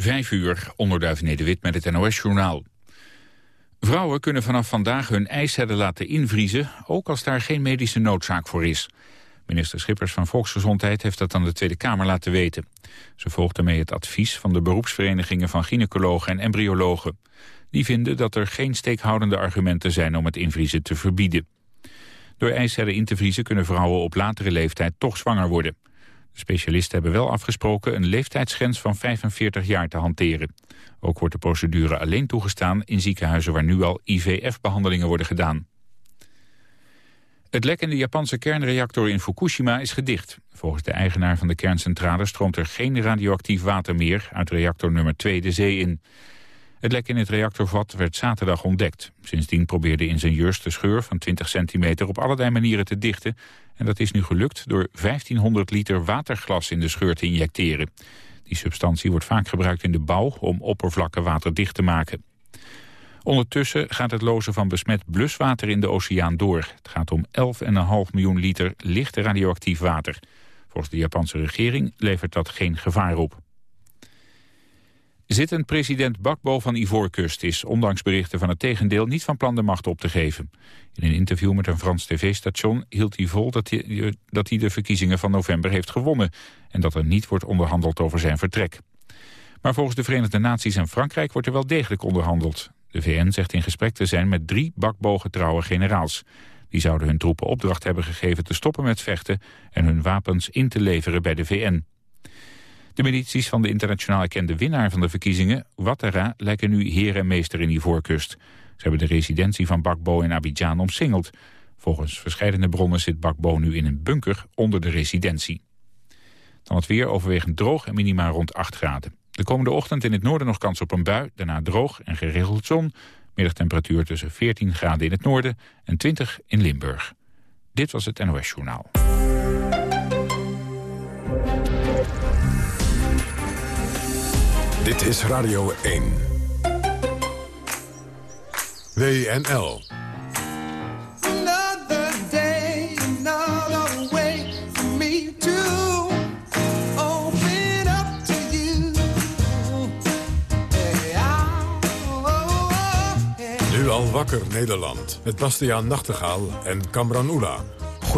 Vijf uur, onderduif Nederwit met het NOS-journaal. Vrouwen kunnen vanaf vandaag hun eicellen laten invriezen... ook als daar geen medische noodzaak voor is. Minister Schippers van Volksgezondheid heeft dat aan de Tweede Kamer laten weten. Ze volgt daarmee het advies van de beroepsverenigingen van gynaecologen en embryologen. Die vinden dat er geen steekhoudende argumenten zijn om het invriezen te verbieden. Door eicellen in te vriezen kunnen vrouwen op latere leeftijd toch zwanger worden. Specialisten hebben wel afgesproken een leeftijdsgrens van 45 jaar te hanteren. Ook wordt de procedure alleen toegestaan in ziekenhuizen waar nu al IVF-behandelingen worden gedaan. Het lek in de Japanse kernreactor in Fukushima is gedicht. Volgens de eigenaar van de kerncentrale stroomt er geen radioactief water meer uit reactor nummer 2 de zee in. Het lek in het reactorvat werd zaterdag ontdekt. Sindsdien probeerde ingenieurs de scheur van 20 centimeter op allerlei manieren te dichten. En dat is nu gelukt door 1500 liter waterglas in de scheur te injecteren. Die substantie wordt vaak gebruikt in de bouw om oppervlakken waterdicht te maken. Ondertussen gaat het lozen van besmet bluswater in de oceaan door. Het gaat om 11,5 miljoen liter licht radioactief water. Volgens de Japanse regering levert dat geen gevaar op. Zittend president Bakbo van Ivoorkust is, ondanks berichten van het tegendeel, niet van plan de macht op te geven. In een interview met een Frans tv-station hield hij vol dat hij, dat hij de verkiezingen van november heeft gewonnen en dat er niet wordt onderhandeld over zijn vertrek. Maar volgens de Verenigde Naties en Frankrijk wordt er wel degelijk onderhandeld. De VN zegt in gesprek te zijn met drie bakbogen generaals. Die zouden hun troepen opdracht hebben gegeven te stoppen met vechten en hun wapens in te leveren bij de VN. De milities van de internationaal erkende winnaar van de verkiezingen, Ouattara, lijken nu heer en meester in Ivoorkust. Ze hebben de residentie van Bakbo in Abidjan omsingeld. Volgens verschillende bronnen zit Bakbo nu in een bunker onder de residentie. Dan het weer overwegend droog en minimaal rond 8 graden. De komende ochtend in het noorden nog kans op een bui, daarna droog en geregeld zon. Middagtemperatuur tussen 14 graden in het noorden en 20 in Limburg. Dit was het NOS Journaal. Dit is Radio 1. WNL. Nu al wakker Nederland. Met Bastiaan Nachtegaal en Kamran Oela.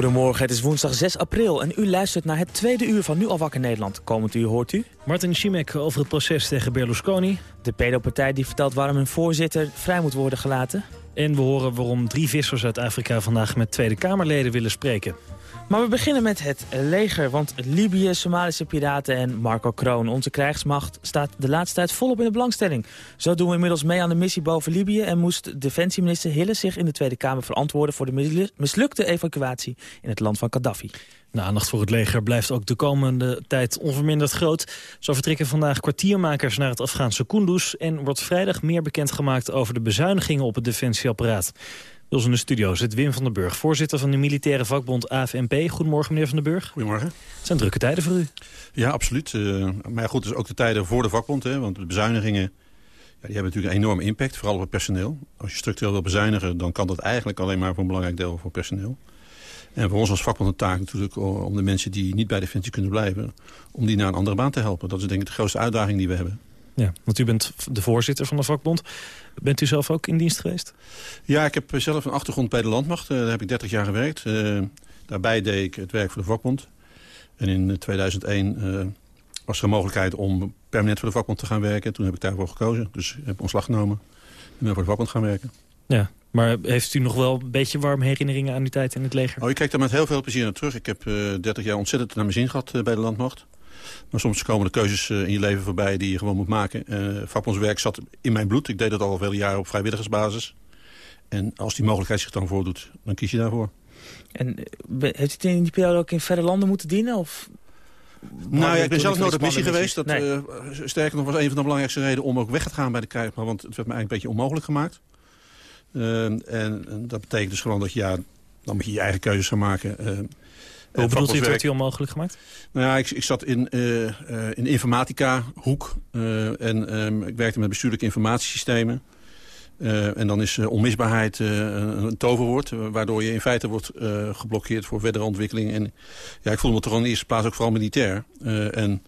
Goedemorgen, het is woensdag 6 april en u luistert naar het tweede uur van Nu al wakker Nederland. Komend u hoort u... Martin Schimek over het proces tegen Berlusconi. De pedopartij die vertelt waarom hun voorzitter vrij moet worden gelaten. En we horen waarom drie vissers uit Afrika vandaag met Tweede Kamerleden willen spreken. Maar we beginnen met het leger, want Libië, Somalische piraten en Marco Kroon, onze krijgsmacht, staat de laatste tijd volop in de belangstelling. Zo doen we inmiddels mee aan de missie boven Libië en moest defensieminister Hille zich in de Tweede Kamer verantwoorden voor de mislukte evacuatie in het land van Gaddafi. De aandacht voor het leger blijft ook de komende tijd onverminderd groot. Zo vertrekken vandaag kwartiermakers naar het Afghaanse Kunduz... en wordt vrijdag meer bekendgemaakt over de bezuinigingen op het defensieapparaat. Ons in de studio zit Wim van den Burg, voorzitter van de militaire vakbond AFNP. Goedemorgen, meneer van den Burg. Goedemorgen. Het zijn drukke tijden voor u. Ja, absoluut. Uh, maar goed, dus ook de tijden voor de vakbond. Hè, want de bezuinigingen ja, die hebben natuurlijk een enorme impact, vooral op het personeel. Als je structureel wil bezuinigen, dan kan dat eigenlijk alleen maar voor een belangrijk deel voor personeel. En voor ons als vakbond een taak natuurlijk om de mensen die niet bij Defensie kunnen blijven... om die naar een andere baan te helpen. Dat is denk ik de grootste uitdaging die we hebben. Ja, want u bent de voorzitter van de vakbond. Bent u zelf ook in dienst geweest? Ja, ik heb zelf een achtergrond bij de landmacht. Uh, daar heb ik 30 jaar gewerkt. Uh, daarbij deed ik het werk voor de vakbond. En in 2001 uh, was er een mogelijkheid om permanent voor de vakbond te gaan werken. Toen heb ik daarvoor gekozen. Dus ik heb ontslag genomen en ben voor de vakbond gaan werken. Ja, maar heeft u nog wel een beetje warme herinneringen aan uw tijd in het leger? Oh, ik kijk daar met heel veel plezier naar terug. Ik heb 30 jaar ontzettend naar mijn zin gehad bij de landmacht. Maar soms komen er keuzes in je leven voorbij die je gewoon moet maken. Uh, vakbondswerk zat in mijn bloed. Ik deed dat al vele jaren op vrijwilligersbasis. En als die mogelijkheid zich dan voordoet, dan kies je daarvoor. En heeft u in die periode ook in verre landen moeten dienen? Of nou ja, ik ben zelf nooit op missie geweest. Dat, nee. uh, sterker nog was een van de belangrijkste redenen om ook weg te gaan bij de krijgsmacht. Want het werd me eigenlijk een beetje onmogelijk gemaakt. Uh, en, en, dat betekent dus gewoon dat je, ja, dan moet je je eigen keuzes gaan maken. Uh, hoe bedoelt u, het werd u onmogelijk gemaakt? Nou ja, ik, ik zat in, uh, in informatica hoek. Uh, en um, ik werkte met bestuurlijke informatiesystemen. en dan is onmisbaarheid een, een, toverwoord... waardoor je in feite wordt geblokkeerd voor verdere ontwikkeling. En ja, ik voel me toch in de eerste plaats ook vooral militair. en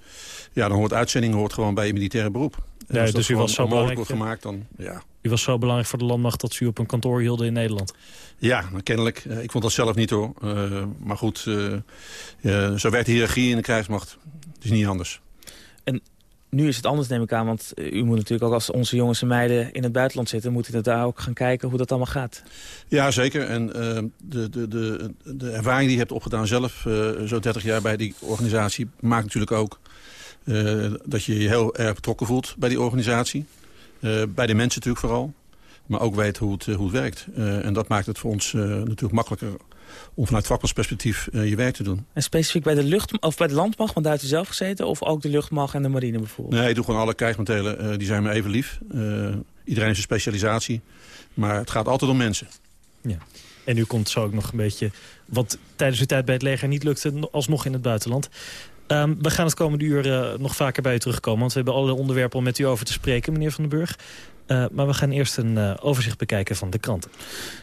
ja, dan hoort uitzending hoort gewoon bij je militaire beroep. Ja, dus u was zo belangrijk wordt gemaakt, dan ja. U was zo belangrijk voor de landmacht dat u op een kantoor hielden in Nederland. Ja, kennelijk. ik vond dat zelf niet hoor. maar goed, zo werkt de hiërarchie in de krijgsmacht. Het is niet anders. En nu is het anders, neem ik aan. Want eh, u moet natuurlijk ook als onze jongens en meiden in het buitenland zitten... moet u daar ook gaan kijken hoe dat allemaal gaat. Ja, zeker. En uh, de, de, de, de ervaring die je hebt opgedaan zelf... Uh, zo 30 jaar bij die organisatie... maakt natuurlijk ook uh, dat je je heel erg betrokken voelt bij die organisatie. Bij de mensen natuurlijk vooral. Maar ook weet hoe het, hoe het werkt. en dat maakt het voor ons natuurlijk makkelijker om vanuit vakmansperspectief uh, je werk te doen. En specifiek bij de, lucht, of bij de landmacht, want daar heeft u zelf gezeten... of ook de luchtmacht en de marine bijvoorbeeld? Nee, ik doe gewoon alle krijgsmantelen, uh, die zijn me even lief. Uh, iedereen heeft zijn specialisatie, maar het gaat altijd om mensen. Ja. En u komt zo ook nog een beetje... wat tijdens uw tijd bij het leger niet lukte, alsnog in het buitenland. Um, we gaan het komende uur uh, nog vaker bij u terugkomen... want we hebben alle onderwerpen om met u over te spreken, meneer Van den Burg. Uh, maar we gaan eerst een uh, overzicht bekijken van de kranten.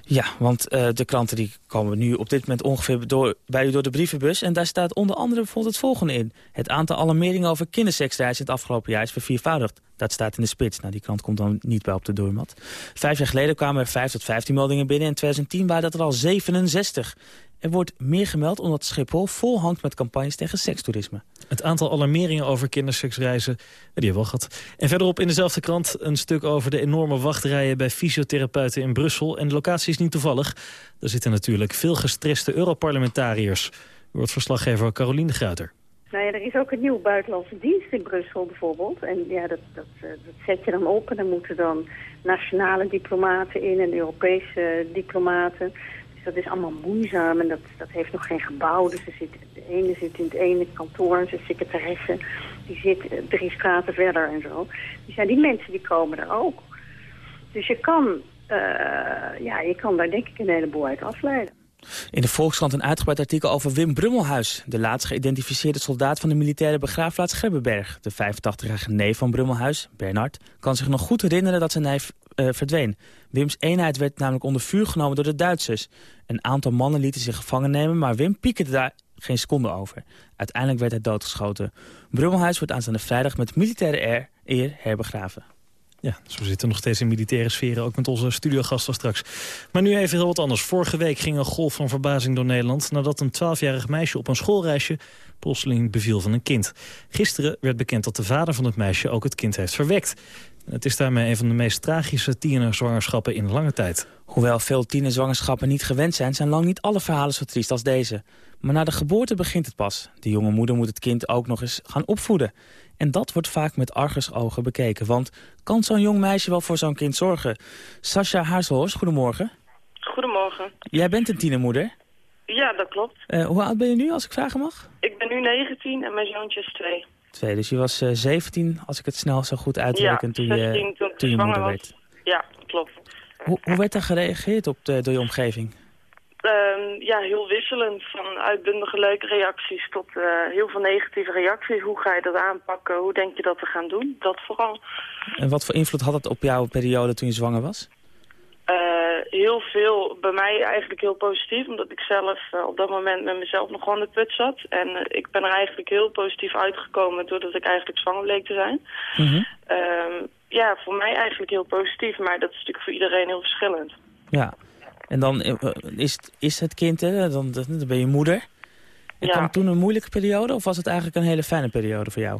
Ja, want de kranten die komen nu op dit moment ongeveer door, bij u door de brievenbus. En daar staat onder andere bijvoorbeeld het volgende in. Het aantal alarmeringen over kinderseksreis in het afgelopen jaar is verviervoudigd. Dat staat in de spits. Nou, die krant komt dan niet bij op de doormat. Vijf jaar geleden kwamen er 5 tot 15 meldingen binnen. In 2010 waren dat er al 67. Er wordt meer gemeld omdat Schiphol vol hangt met campagnes tegen sekstoerisme. Het aantal alarmeringen over kinderseksreizen, die hebben we al gehad. En verderop in dezelfde krant een stuk over de enorme wachtrijen bij fysiotherapeuten in Brussel. En de locatie is niet toevallig. Er zitten natuurlijk veel gestreste Europarlementariërs. Wordt verslaggever Caroline Gruiter. Nou ja, er is ook een nieuwe buitenlandse dienst in Brussel bijvoorbeeld. En ja, dat, dat, eh, dat zet je dan op en dan moeten dan nationale diplomaten in en Europese diplomaten. Dus dat is allemaal moeizaam en dat, dat heeft nog geen gebouw. Dus de ene zit in het ene kantoor, zijn secretaresse. Die zit eh, drie straten verder en zo. Dus ja, die mensen die komen er ook. Dus je kan, uh, ja, je kan daar denk ik een heleboel uit afleiden. In de Volkskrant een uitgebreid artikel over Wim Brummelhuis... de laatst geïdentificeerde soldaat van de militaire begraafplaats Grebbeberg. De 85-jarige neef van Brummelhuis, Bernard, kan zich nog goed herinneren dat zijn neef uh, verdween. Wims eenheid werd namelijk onder vuur genomen door de Duitsers. Een aantal mannen lieten zich gevangen nemen, maar Wim piekerde daar geen seconde over. Uiteindelijk werd hij doodgeschoten. Brummelhuis wordt aanstaande vrijdag met militaire eer herbegraven. Ja, we zitten nog steeds in militaire sferen, ook met onze studiogasten straks. Maar nu even heel wat anders. Vorige week ging een golf van verbazing door Nederland... nadat een 12-jarig meisje op een schoolreisje plotseling beviel van een kind. Gisteren werd bekend dat de vader van het meisje ook het kind heeft verwekt. Het is daarmee een van de meest tragische tienerzwangerschappen in lange tijd. Hoewel veel tienerzwangerschappen niet gewend zijn... zijn lang niet alle verhalen zo triest als deze. Maar na de geboorte begint het pas. De jonge moeder moet het kind ook nog eens gaan opvoeden. En dat wordt vaak met argusogen bekeken. Want kan zo'n jong meisje wel voor zo'n kind zorgen? Sascha Haarselhorst, goedemorgen. Goedemorgen. Jij bent een tienermoeder? Ja, dat klopt. Uh, hoe oud ben je nu, als ik vragen mag? Ik ben nu 19 en mijn zoontje is 2. Twee, dus je was uh, eh, 17, als ik het snel zo goed uitreken, toen, je, toen, toen je moeder werd. Ja, klopt. Hoe, hoe werd daar gereageerd op de, door je omgeving? Um, ja, heel wisselend. Van uitbundige leuke reacties tot uh, heel veel negatieve reacties. Hoe ga je dat aanpakken? Hoe denk je dat te gaan doen? Dat vooral. En wat voor invloed had het op jouw periode toen je zwanger was? Uh, heel veel, bij mij eigenlijk heel positief, omdat ik zelf uh, op dat moment met mezelf nog gewoon de put zat. En uh, ik ben er eigenlijk heel positief uitgekomen doordat ik eigenlijk zwanger bleek te zijn. Mm -hmm. ja, voor mij eigenlijk heel positief, maar dat is natuurlijk voor iedereen heel verschillend. Ja, en dan is, het, is het kind, hè, dan, dan ben je moeder. En ja. kwam toen een moeilijke periode of was het eigenlijk een hele fijne periode voor jou?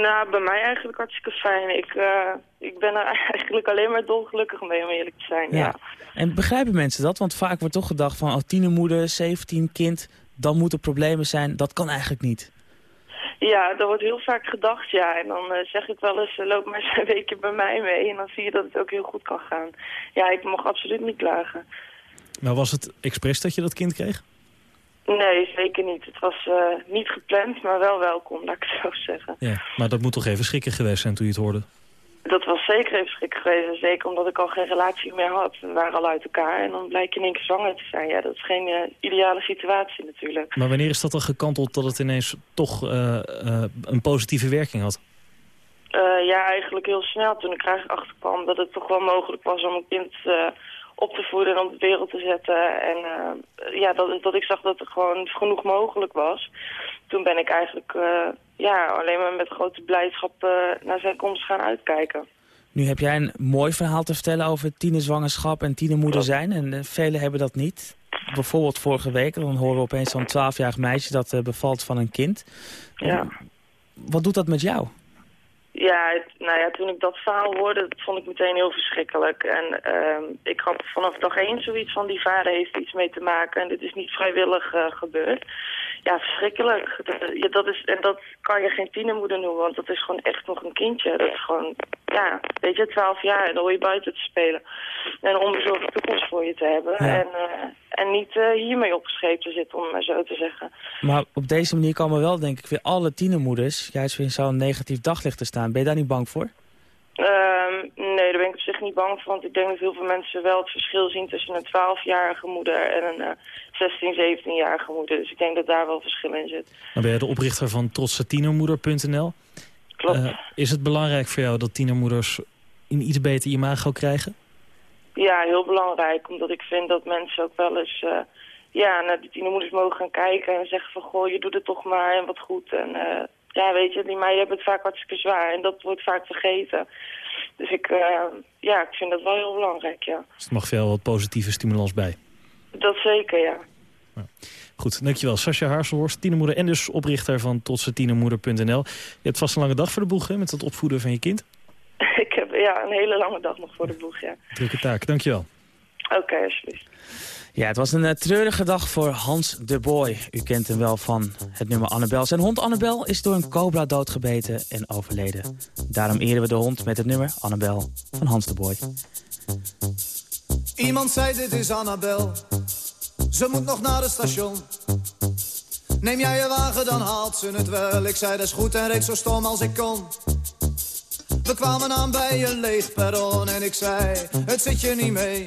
Nou, bij mij eigenlijk hartstikke fijn. Ik, uh, ik ben er eigenlijk alleen maar dolgelukkig mee, om eerlijk te zijn. Ja. ja. En begrijpen mensen dat? Want vaak wordt toch gedacht van, oh, tienermoeder, 17 kind, dan moeten problemen zijn. Dat kan eigenlijk niet. Ja, dat wordt heel vaak gedacht, ja. En dan uh, zeg ik wel eens, uh, loop maar eens een weekje bij mij mee. En dan zie je dat het ook heel goed kan gaan. Ja, ik mag absoluut niet klagen. Maar was het expres dat je dat kind kreeg? Nee, zeker niet. Het was uh, niet gepland, maar wel welkom, laat ik het zo zeggen. Ja, maar dat moet toch even schrikken geweest zijn toen je het hoorde? Dat was zeker even schrikken geweest. Zeker omdat ik al geen relatie meer had. We waren al uit elkaar en dan blijkt je in één keer zwanger te zijn. Ja, dat is geen uh, ideale situatie natuurlijk. Maar wanneer is dat dan gekanteld dat het ineens toch uh, een positieve werking had? ja, eigenlijk heel snel toen ik er achterkwam dat het toch wel mogelijk was om een kind op te voeden en op de wereld te zetten. En ja, dat, dat ik zag dat er gewoon genoeg mogelijk was. Toen ben ik eigenlijk ja, alleen maar met grote blijdschap naar zijn komst gaan uitkijken. Nu heb jij een mooi verhaal te vertellen over tienerzwangerschap en tienermoeder zijn. En velen hebben dat niet. Bijvoorbeeld vorige week, dan horen we opeens zo'n 12-jarig meisje dat bevalt van een kind. Ja. Wat doet dat met jou? Ja, nou ja, toen ik dat verhaal hoorde, dat vond ik meteen heel verschrikkelijk. En uh, ik had vanaf dag één zoiets van, die vader heeft iets mee te maken en dit is niet vrijwillig uh, gebeurd ja, verschrikkelijk. Dat, dat is, en dat kan je geen tienermoeder noemen, want dat is gewoon echt nog een kindje. Dat is gewoon, ja, weet je, twaalf jaar en dan hoor je buiten te spelen. En een onbezorgde toekomst voor je te hebben. En, uh, en niet uh, hiermee opgeschreven te zitten, om maar zo te zeggen. Maar op deze manier komen wel, denk ik, weer alle tienermoeders... juist weer in zo'n negatief daglicht te staan. Ben je daar niet bang voor? Um, nee, daar ben ik op zich niet bang voor. Want ik denk dat heel veel mensen wel het verschil zien tussen een 12-jarige moeder en een uh, 16, 17-jarige moeder. Dus ik denk dat daar wel verschil in zit. Dan ben je de oprichter van trotsatienermoeder.nl. Klopt. Uh, is het belangrijk voor jou dat tienermoeders een iets beter imago krijgen? Ja, heel belangrijk. Omdat ik vind dat mensen ook wel eens uh, ja, naar die tienermoeders mogen gaan kijken en zeggen van goh, je doet het toch maar en wat goed. En uh, ja, weet je, die meiden hebben het vaak hartstikke zwaar en dat wordt vaak vergeten. Dus ik, uh, ja, ik vind dat wel heel belangrijk, ja. Dus het mag veel wat positieve stimulans bij. Dat zeker, ja. ja. Goed, dankjewel. Sascha Haarselhorst, tienermoeder en dus oprichter van totsetienermoeder.nl. Je hebt vast een lange dag voor de boeg, hè, met het opvoeden van je kind? ik heb ja, een hele lange dag nog voor de boeg, ja. Drukke taak, dankjewel. Oké, okay, alsjeblieft. Ja, het was een uh, treurige dag voor Hans de Boy. U kent hem wel van het nummer Annabel. Zijn hond Annabel is door een cobra doodgebeten en overleden. Daarom eren we de hond met het nummer Annabel van Hans de Boy. Iemand zei dit is Annabel. Ze moet nog naar het station. Neem jij je wagen, dan haalt ze het wel. Ik zei dat is goed en reed zo stom als ik kon. We kwamen aan bij een leeg perron en ik zei, het zit je niet mee.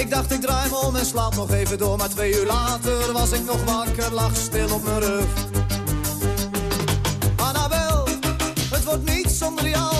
Ik dacht ik draai me om en slaap nog even door Maar twee uur later was ik nog wakker, lag stil op mijn rug. Annabel, het wordt niet zonder jou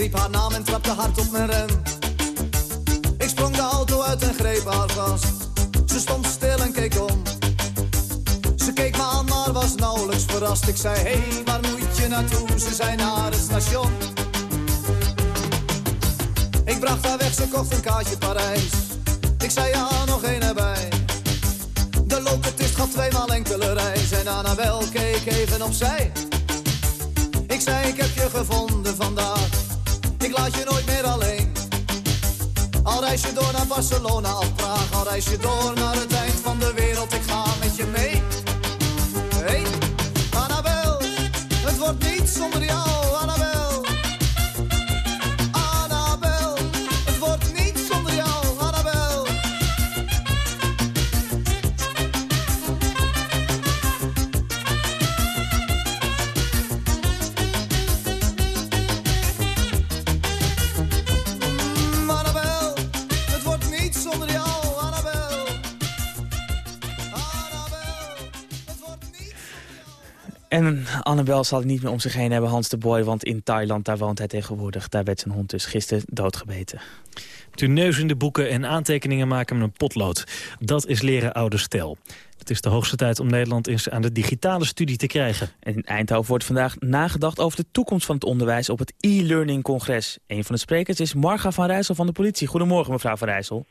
Riep haar naam en trapte hard op mijn rem. Ik sprong de auto uit en greep haar vast. Ze stond stil en keek om. Ze keek me aan, maar was nauwelijks verrast. Ik zei, hé, hey, waar moet je naartoe? Ze zei naar het station. Ik bracht haar weg, ze kocht een kaartje Parijs. Ik zei, ja, nog één erbij. De locatist gaat tweemaal enkele reis en Annabel keek even opzij. Ik zei, ik heb je gevonden vandaag. Ik laat je nooit meer alleen. Al reis je door naar Barcelona of Praag, al reis je door naar het eind van de wereld. Ik ga met je mee. Hey, Annabel, het wordt niet zonder jou, En Annabel zal het niet meer om zich heen hebben, Hans de Boy... want in Thailand, daar woont hij tegenwoordig. Daar werd zijn hond dus gisteren doodgebeten. Met uw neus in de boeken en aantekeningen maken met een potlood. Dat is leren oude stijl. Het is de hoogste tijd om Nederland eens aan de digitale studie te krijgen. En in Eindhoven wordt vandaag nagedacht over de toekomst van het onderwijs... op het e-learning congres. Een van de sprekers is Marga van Rijssel van de politie. Goedemorgen, mevrouw van Rijssel.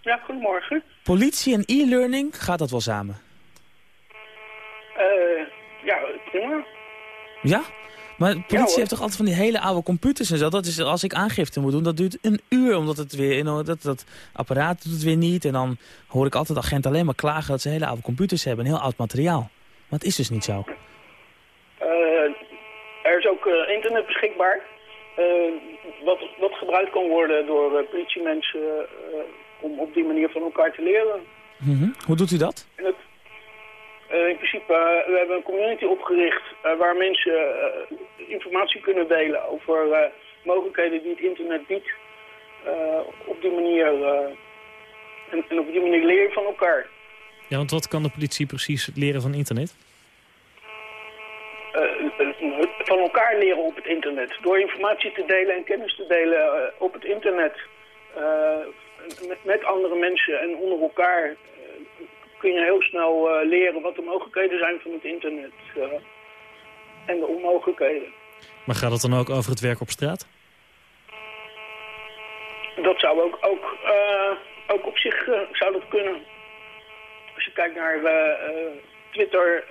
Ja, goedemorgen. Politie en e-learning, gaat dat wel samen? Uh, ja, prima. Ja? Maar de politie heeft toch altijd van die hele oude computers en zo. Dat is, als ik aangifte moet doen, dat duurt een uur. Omdat het weer, dat, dat apparaat doet het weer niet. En dan hoor ik altijd agenten alleen maar klagen dat ze hele oude computers hebben. Een heel oud materiaal. Maar het is dus niet zo. Uh, er is ook uh, internet beschikbaar. Uh, wat, wat gebruikt kan worden door politiemensen om op die manier van elkaar te leren. Mm -hmm. Hoe doet u dat? En het, uh, in principe, uh, we hebben een community opgericht uh, waar mensen informatie kunnen delen over mogelijkheden die het internet biedt. op die manier, en, en, op die manier leren van elkaar. Ja, want wat kan de politie precies leren van internet? van elkaar leren op het internet. Door informatie te delen en kennis te delen op het internet. Met, met, andere mensen en onder elkaar kun je heel snel uh, leren wat de mogelijkheden zijn van het internet. Uh, en de onmogelijkheden. Maar gaat het dan ook over het werk op straat? Dat zou ook, ook, uh, ook op zich zou dat kunnen. Als je kijkt naar Twitter,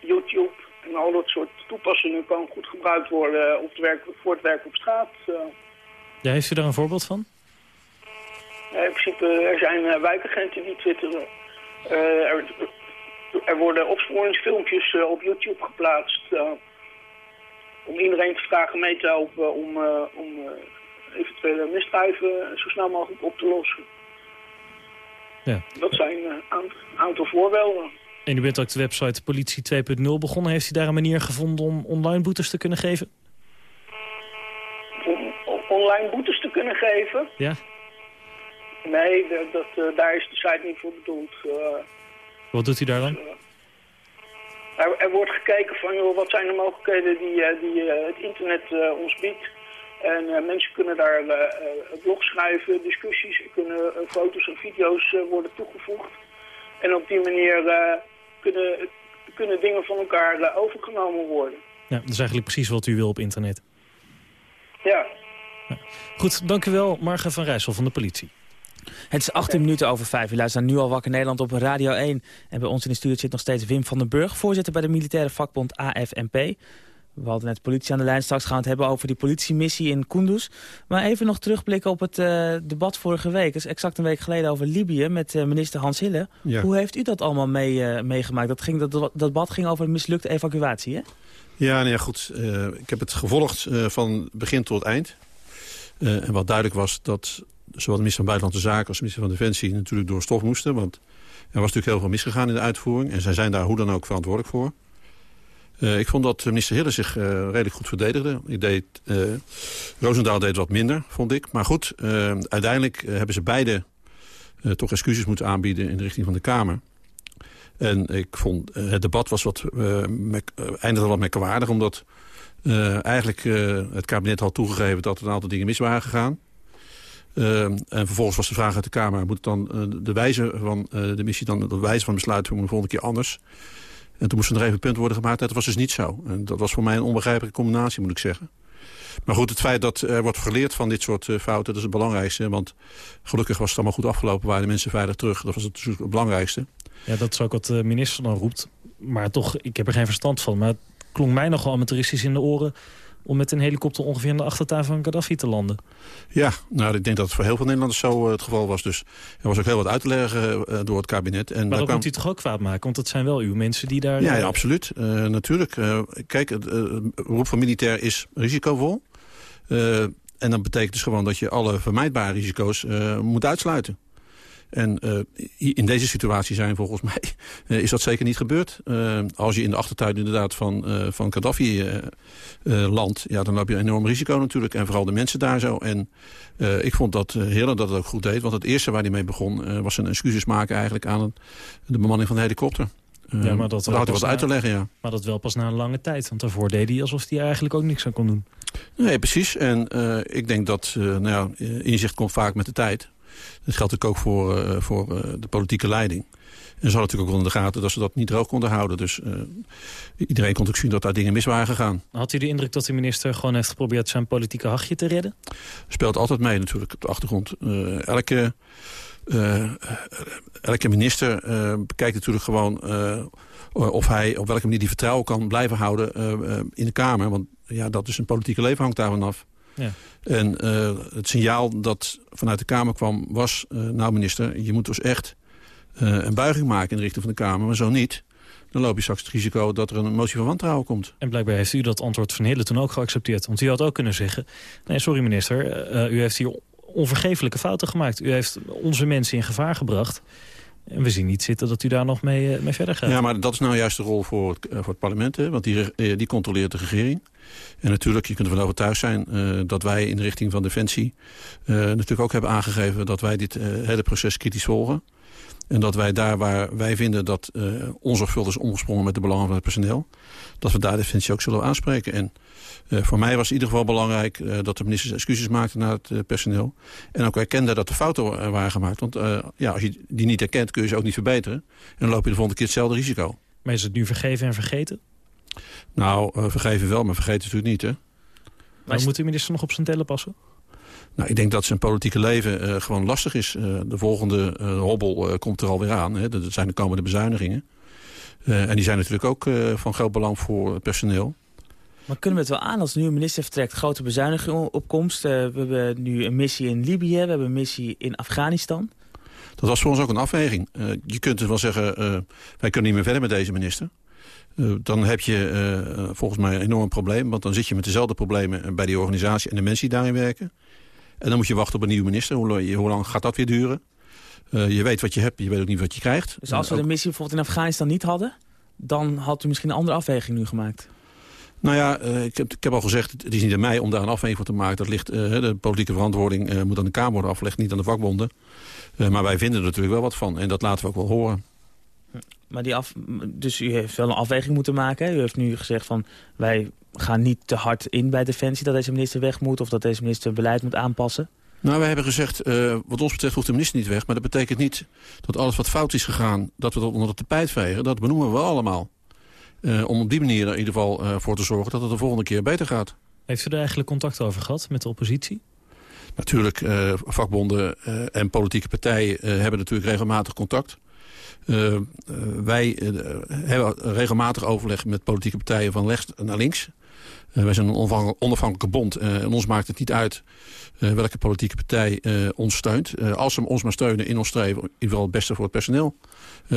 YouTube en al dat soort toepassingen kan goed gebruikt worden op het werk, voor het werk op straat. Ja, heeft u daar een voorbeeld van? in principe, er zijn wijkagenten die twitteren. Uh, er, er, worden opsporingsfilmpjes uh, op YouTube geplaatst. Uh, om iedereen te vragen mee te helpen om, om eventuele misdrijven zo snel mogelijk op te lossen. Ja. Dat zijn een aantal voorbeelden. En u bent ook de website Politie 2.0 begonnen. Heeft u daar een manier gevonden om online boetes te kunnen geven? Om online boetes te kunnen geven? Ja. Nee, dat, dat uh, daar is de site niet voor bedoeld. Uh, wat doet u daar dan? Uh, er, er, wordt gekeken van joh, wat zijn de mogelijkheden die, die het internet ons biedt. En mensen kunnen daar blogs schrijven, discussies, kunnen foto's en video's worden toegevoegd. En op die manier kunnen, kunnen dingen van elkaar overgenomen worden. Ja, dat is eigenlijk precies wat u wil op internet. Ja. ja. Goed, dank u wel, Marga van Rijssel van de politie. Het is 18 minuten over 5. U luistert nu al Wakker Nederland op Radio 1. En bij ons in de studio zit nog steeds Wim van den Burg... voorzitter bij de militaire vakbond AFNP. We hadden net politie aan de lijn. Straks gaan we het hebben over die politiemissie in Kunduz. Maar even nog terugblikken op het uh, debat vorige week. Dat is exact een week geleden over Libië met uh, minister Hans Hille. Ja. Hoe heeft u dat allemaal mee, uh, meegemaakt? Dat, ging, dat, dat debat ging over een mislukte evacuatie, hè? Ja, nou ja, goed. ik heb het gevolgd van begin tot eind. en wat duidelijk was dat zowel de minister van Buitenlandse Zaken als de minister van Defensie natuurlijk door stof moesten. Want er was natuurlijk heel veel misgegaan in de uitvoering. En zij zijn daar hoe dan ook verantwoordelijk voor. Uh, ik vond dat minister Hille zich uh, redelijk goed verdedigde. Ik deed, uh, Roosendaal deed wat minder, vond ik. Maar goed, uiteindelijk hebben ze beide toch excuses moeten aanbieden in de richting van de Kamer. En ik vond het debat was wat, eindigde wat merkwaardig, omdat eigenlijk het kabinet had toegegeven dat er een aantal dingen mis waren gegaan. Uh, en vervolgens was de vraag uit de Kamer... moet dan uh, de wijze van uh, de missie dan de wijze van besluit de volgende keer anders? En toen moest er nog even punt worden gemaakt. Dat was dus niet zo. En dat was voor mij een onbegrijpelijke combinatie, moet ik zeggen. Maar goed, het feit dat er wordt geleerd van dit soort fouten... dat is het belangrijkste. Want gelukkig was het allemaal goed afgelopen. Waren de mensen veilig terug. Dat was het, het belangrijkste. Ja, dat is ook wat de minister dan roept. Maar toch, ik heb er geen verstand van. Maar het klonk mij nogal amateuristisch in de oren om met een helikopter ongeveer in de achtertuin van Gaddafi te landen. Ja, nou, ik denk dat het voor heel veel Nederlanders zo uh, het geval was. Dus er was ook heel wat uit te leggen uh, door het kabinet. En maar dat kwam... moet u toch ook kwaad maken? Want dat zijn wel uw mensen die daar... Ja, ja absoluut. Uh, natuurlijk. kijk, het beroep van militair is risicovol. en dat betekent dus gewoon dat je alle vermijdbare risico's moet uitsluiten. En uh, in deze situatie zijn volgens mij uh, is dat zeker niet gebeurd. Uh, als je in de achtertuin inderdaad van, van Gaddafi landt, ja, dan loop je een enorm risico natuurlijk. En vooral de mensen daar zo. En ik vond dat Hille dat het ook goed deed. Want het eerste waar hij mee begon was een excuses maken eigenlijk aan de bemanning van de helikopter. Ja, maar dat had hij wat uit te leggen, ja. Maar dat wel pas na een lange tijd. Want daarvoor deed hij alsof hij eigenlijk ook niks aan kon doen. Nee, precies. En ik denk dat nou ja, inzicht komt vaak met de tijd. Dat geldt natuurlijk ook voor, voor de politieke leiding. En ze hadden natuurlijk ook wel in de gaten dat ze dat niet droog konden houden. Dus uh, iedereen kon ook zien dat daar dingen mis waren gegaan. Had u de indruk dat de minister gewoon heeft geprobeerd zijn politieke hachje te redden? Speelt altijd mee natuurlijk op de achtergrond. Uh, elke, uh, elke minister bekijkt natuurlijk gewoon of hij op welke manier die vertrouwen kan blijven houden in de Kamer. Want ja, dat is een politieke leven hangt daarvan af. Ja. En het signaal dat vanuit de Kamer kwam was, nou minister, je moet dus echt uh, een buiging maken in de richting van de Kamer. Maar zo niet, dan loop je straks het risico dat er een motie van wantrouwen komt. En blijkbaar heeft u dat antwoord van Hille toen ook geaccepteerd. Want u had ook kunnen zeggen, nee sorry minister, uh, u heeft hier onvergeeflijke fouten gemaakt. U heeft onze mensen in gevaar gebracht. En we zien niet zitten dat u daar nog mee, uh, mee verder gaat. Ja, maar dat is nou juist de rol voor het, voor het parlement. Hè? Want die, die controleert de regering. En natuurlijk, je kunt ervan overtuigd zijn dat wij in de richting van Defensie... Natuurlijk ook hebben aangegeven dat wij dit hele proces kritisch volgen. En dat wij daar waar wij vinden dat uh, onzorgvuldig is omgesprongen met de belangen van het personeel... dat we daar Defensie ook zullen aanspreken. En uh, voor mij was het in ieder geval belangrijk uh, dat de minister excuses maakte naar het personeel. En ook erkende dat er fouten waren gemaakt. Want ja, als je die niet herkent kun je ze ook niet verbeteren. En dan loop je de volgende keer hetzelfde risico. Maar is het nu vergeven en vergeten? Nou, vergeven wel, maar vergeten natuurlijk niet, hè. Maar moet de minister nog op zijn tellen passen? Nou, ik denk dat zijn politieke leven uh, gewoon lastig is. Uh, de volgende uh, hobbel komt er alweer aan. Hè. Dat zijn de komende bezuinigingen. en die zijn natuurlijk ook van groot belang voor het personeel. Maar kunnen we het wel aan als nu een minister vertrekt, grote bezuinigingen op komst? we hebben nu een missie in Libië, we hebben een missie in Afghanistan. Dat was voor ons ook een afweging. je kunt dus wel zeggen, wij kunnen niet meer verder met deze minister. dan heb je volgens mij een enorm probleem. Want dan zit je met dezelfde problemen bij die organisatie en de mensen die daarin werken. En dan moet je wachten op een nieuwe minister. Hoe, hoe lang gaat dat weer duren? Uh, je weet wat je hebt, je weet ook niet wat je krijgt. Dus als we de missie bijvoorbeeld in Afghanistan niet hadden... dan had u misschien een andere afweging nu gemaakt? Nou ja, uh, ik, heb, ik heb al gezegd, het is niet aan mij om daar een afweging voor te maken. Dat ligt, de politieke verantwoording moet aan de Kamer worden afgelegd, niet aan de vakbonden. maar wij vinden er natuurlijk wel wat van en dat laten we ook wel horen. Maar die af, dus u heeft wel een afweging moeten maken. U heeft nu gezegd van wij gaan niet te hard in bij Defensie... dat deze minister weg moet of dat deze minister beleid moet aanpassen. Nou, wij hebben gezegd, uh, wat ons betreft hoeft de minister niet weg. Maar dat betekent niet dat alles wat fout is gegaan... dat we dat onder de tapijt vegen. Dat benoemen we allemaal. Uh, om op die manier er in ieder geval uh, voor te zorgen... dat het de volgende keer beter gaat. Heeft u er eigenlijk contact over gehad met de oppositie? Natuurlijk, vakbonden en politieke partijen hebben natuurlijk regelmatig contact. Uh, wij uh, hebben regelmatig overleg met politieke partijen van rechts naar links. Uh, wij zijn een onafhankelijke bond en ons maakt het niet uit welke politieke partij ons steunt. als ze ons maar steunen in ons streven, in ieder geval het beste voor het personeel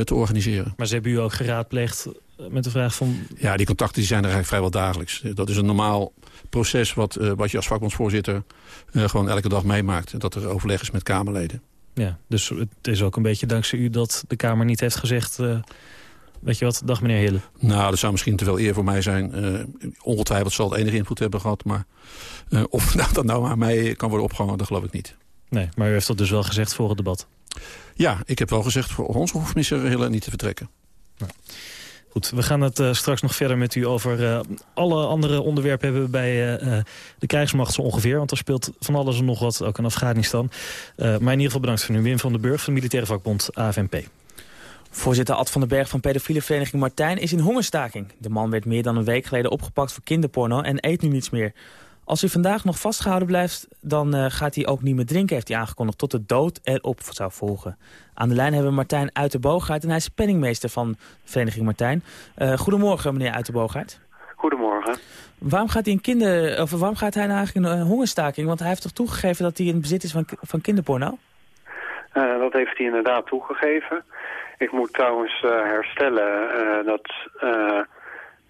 te organiseren. Maar ze hebben u ook geraadpleegd met de vraag van... Ja, die contacten die zijn er eigenlijk vrijwel dagelijks. Dat is een normaal proces wat, wat je als vakbondsvoorzitter gewoon elke dag meemaakt. Dat er overleg is met Kamerleden. Ja, dus het is ook een beetje dankzij u dat de Kamer niet heeft gezegd... Uh, weet je wat, dag meneer Hille. Nou, dat zou misschien te veel eer voor mij zijn. Uh, ongetwijfeld zal het enige invloed hebben gehad. Maar uh, of nou, dat nou aan mij kan worden opgehangen, dat geloof ik niet. Nee, maar u heeft dat dus wel gezegd voor het debat? Ja, ik heb wel gezegd voor ons hoeft minister Hille niet te vertrekken. Ja. Goed, we gaan het uh, straks nog verder met u over uh, alle andere onderwerpen hebben we bij uh, de krijgsmacht zo ongeveer. Want er speelt van alles en nog wat, ook in Afghanistan. maar in ieder geval bedankt voor nu. Wim van den Burg van de Militaire Vakbond AFNP. Voorzitter Ad van den Berg van pedofiele vereniging Martijn is in hongerstaking. De man werd meer dan een week geleden opgepakt voor kinderporno en eet nu niets meer. Als u vandaag nog vastgehouden blijft, dan uh, gaat hij ook niet meer drinken, heeft hij aangekondigd, tot de dood erop zou volgen. Aan de lijn hebben we Martijn Uiterboogaard en hij is penningmeester van Vereniging Martijn. Uh, goedemorgen, meneer Uiterboogaard. Goedemorgen. Waarom gaat hij, in kinder, of waarom gaat hij nou eigenlijk in een hongerstaking? Want hij heeft toch toegegeven dat hij in bezit is van, van kinderporno? Uh, dat heeft hij inderdaad toegegeven. Ik moet trouwens herstellen dat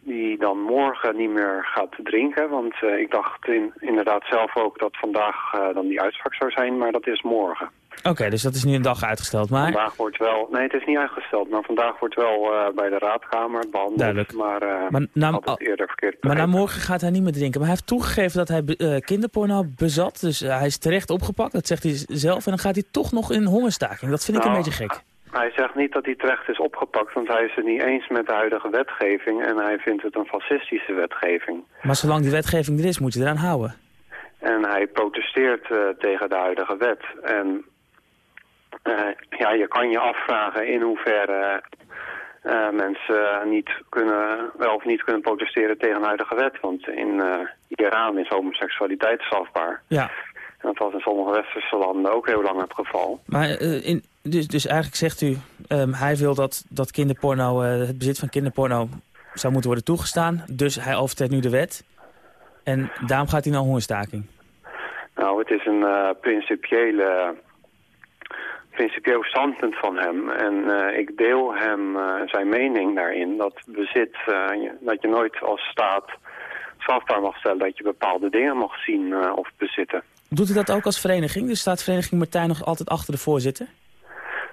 die dan morgen niet meer gaat drinken. Want uh, ik dacht in, inderdaad zelf ook dat vandaag uh, dan die uitspraak zou zijn, maar dat is morgen. Oké, okay, dus dat is nu een dag uitgesteld, maar... Vandaag wordt wel... Nee, het is niet uitgesteld, maar vandaag wordt wel uh, bij de raadkamer behandeld. Duidelijk. Maar, maar na, eerder verkeerd Maar na morgen gaat hij niet meer drinken. Maar hij heeft toegegeven dat hij kinderporno bezat, dus hij is terecht opgepakt. Dat zegt hij zelf. En dan gaat hij toch nog in hongerstaking. Dat vind ik nou, een beetje gek. Hij zegt niet dat hij terecht is opgepakt, want hij is het niet eens met de huidige wetgeving en hij vindt het een fascistische wetgeving. Maar zolang die wetgeving er is, moet je eraan houden. En hij protesteert uh, tegen de huidige wet. En uh, ja, je kan je afvragen in hoeverre uh, mensen niet kunnen, wel of niet kunnen protesteren tegen de huidige wet. Want in Iran is homoseksualiteit strafbaar. Ja. En dat was in sommige westerse landen ook heel lang het geval. Maar in, dus, dus eigenlijk zegt u, um, hij wil dat, dat kinderporno, het bezit van kinderporno zou moeten worden toegestaan. Dus hij overtreedt nu de wet. En daarom gaat hij naar hongerstaking. Nou, het is een uh, principiële, principieel standpunt van hem. En uh, ik deel hem uh, zijn mening daarin dat bezit, dat je nooit als staat strafbaar mag stellen dat je bepaalde dingen mag zien of bezitten. Doet u dat ook als vereniging? Dus staat vereniging Martijn nog altijd achter de voorzitter?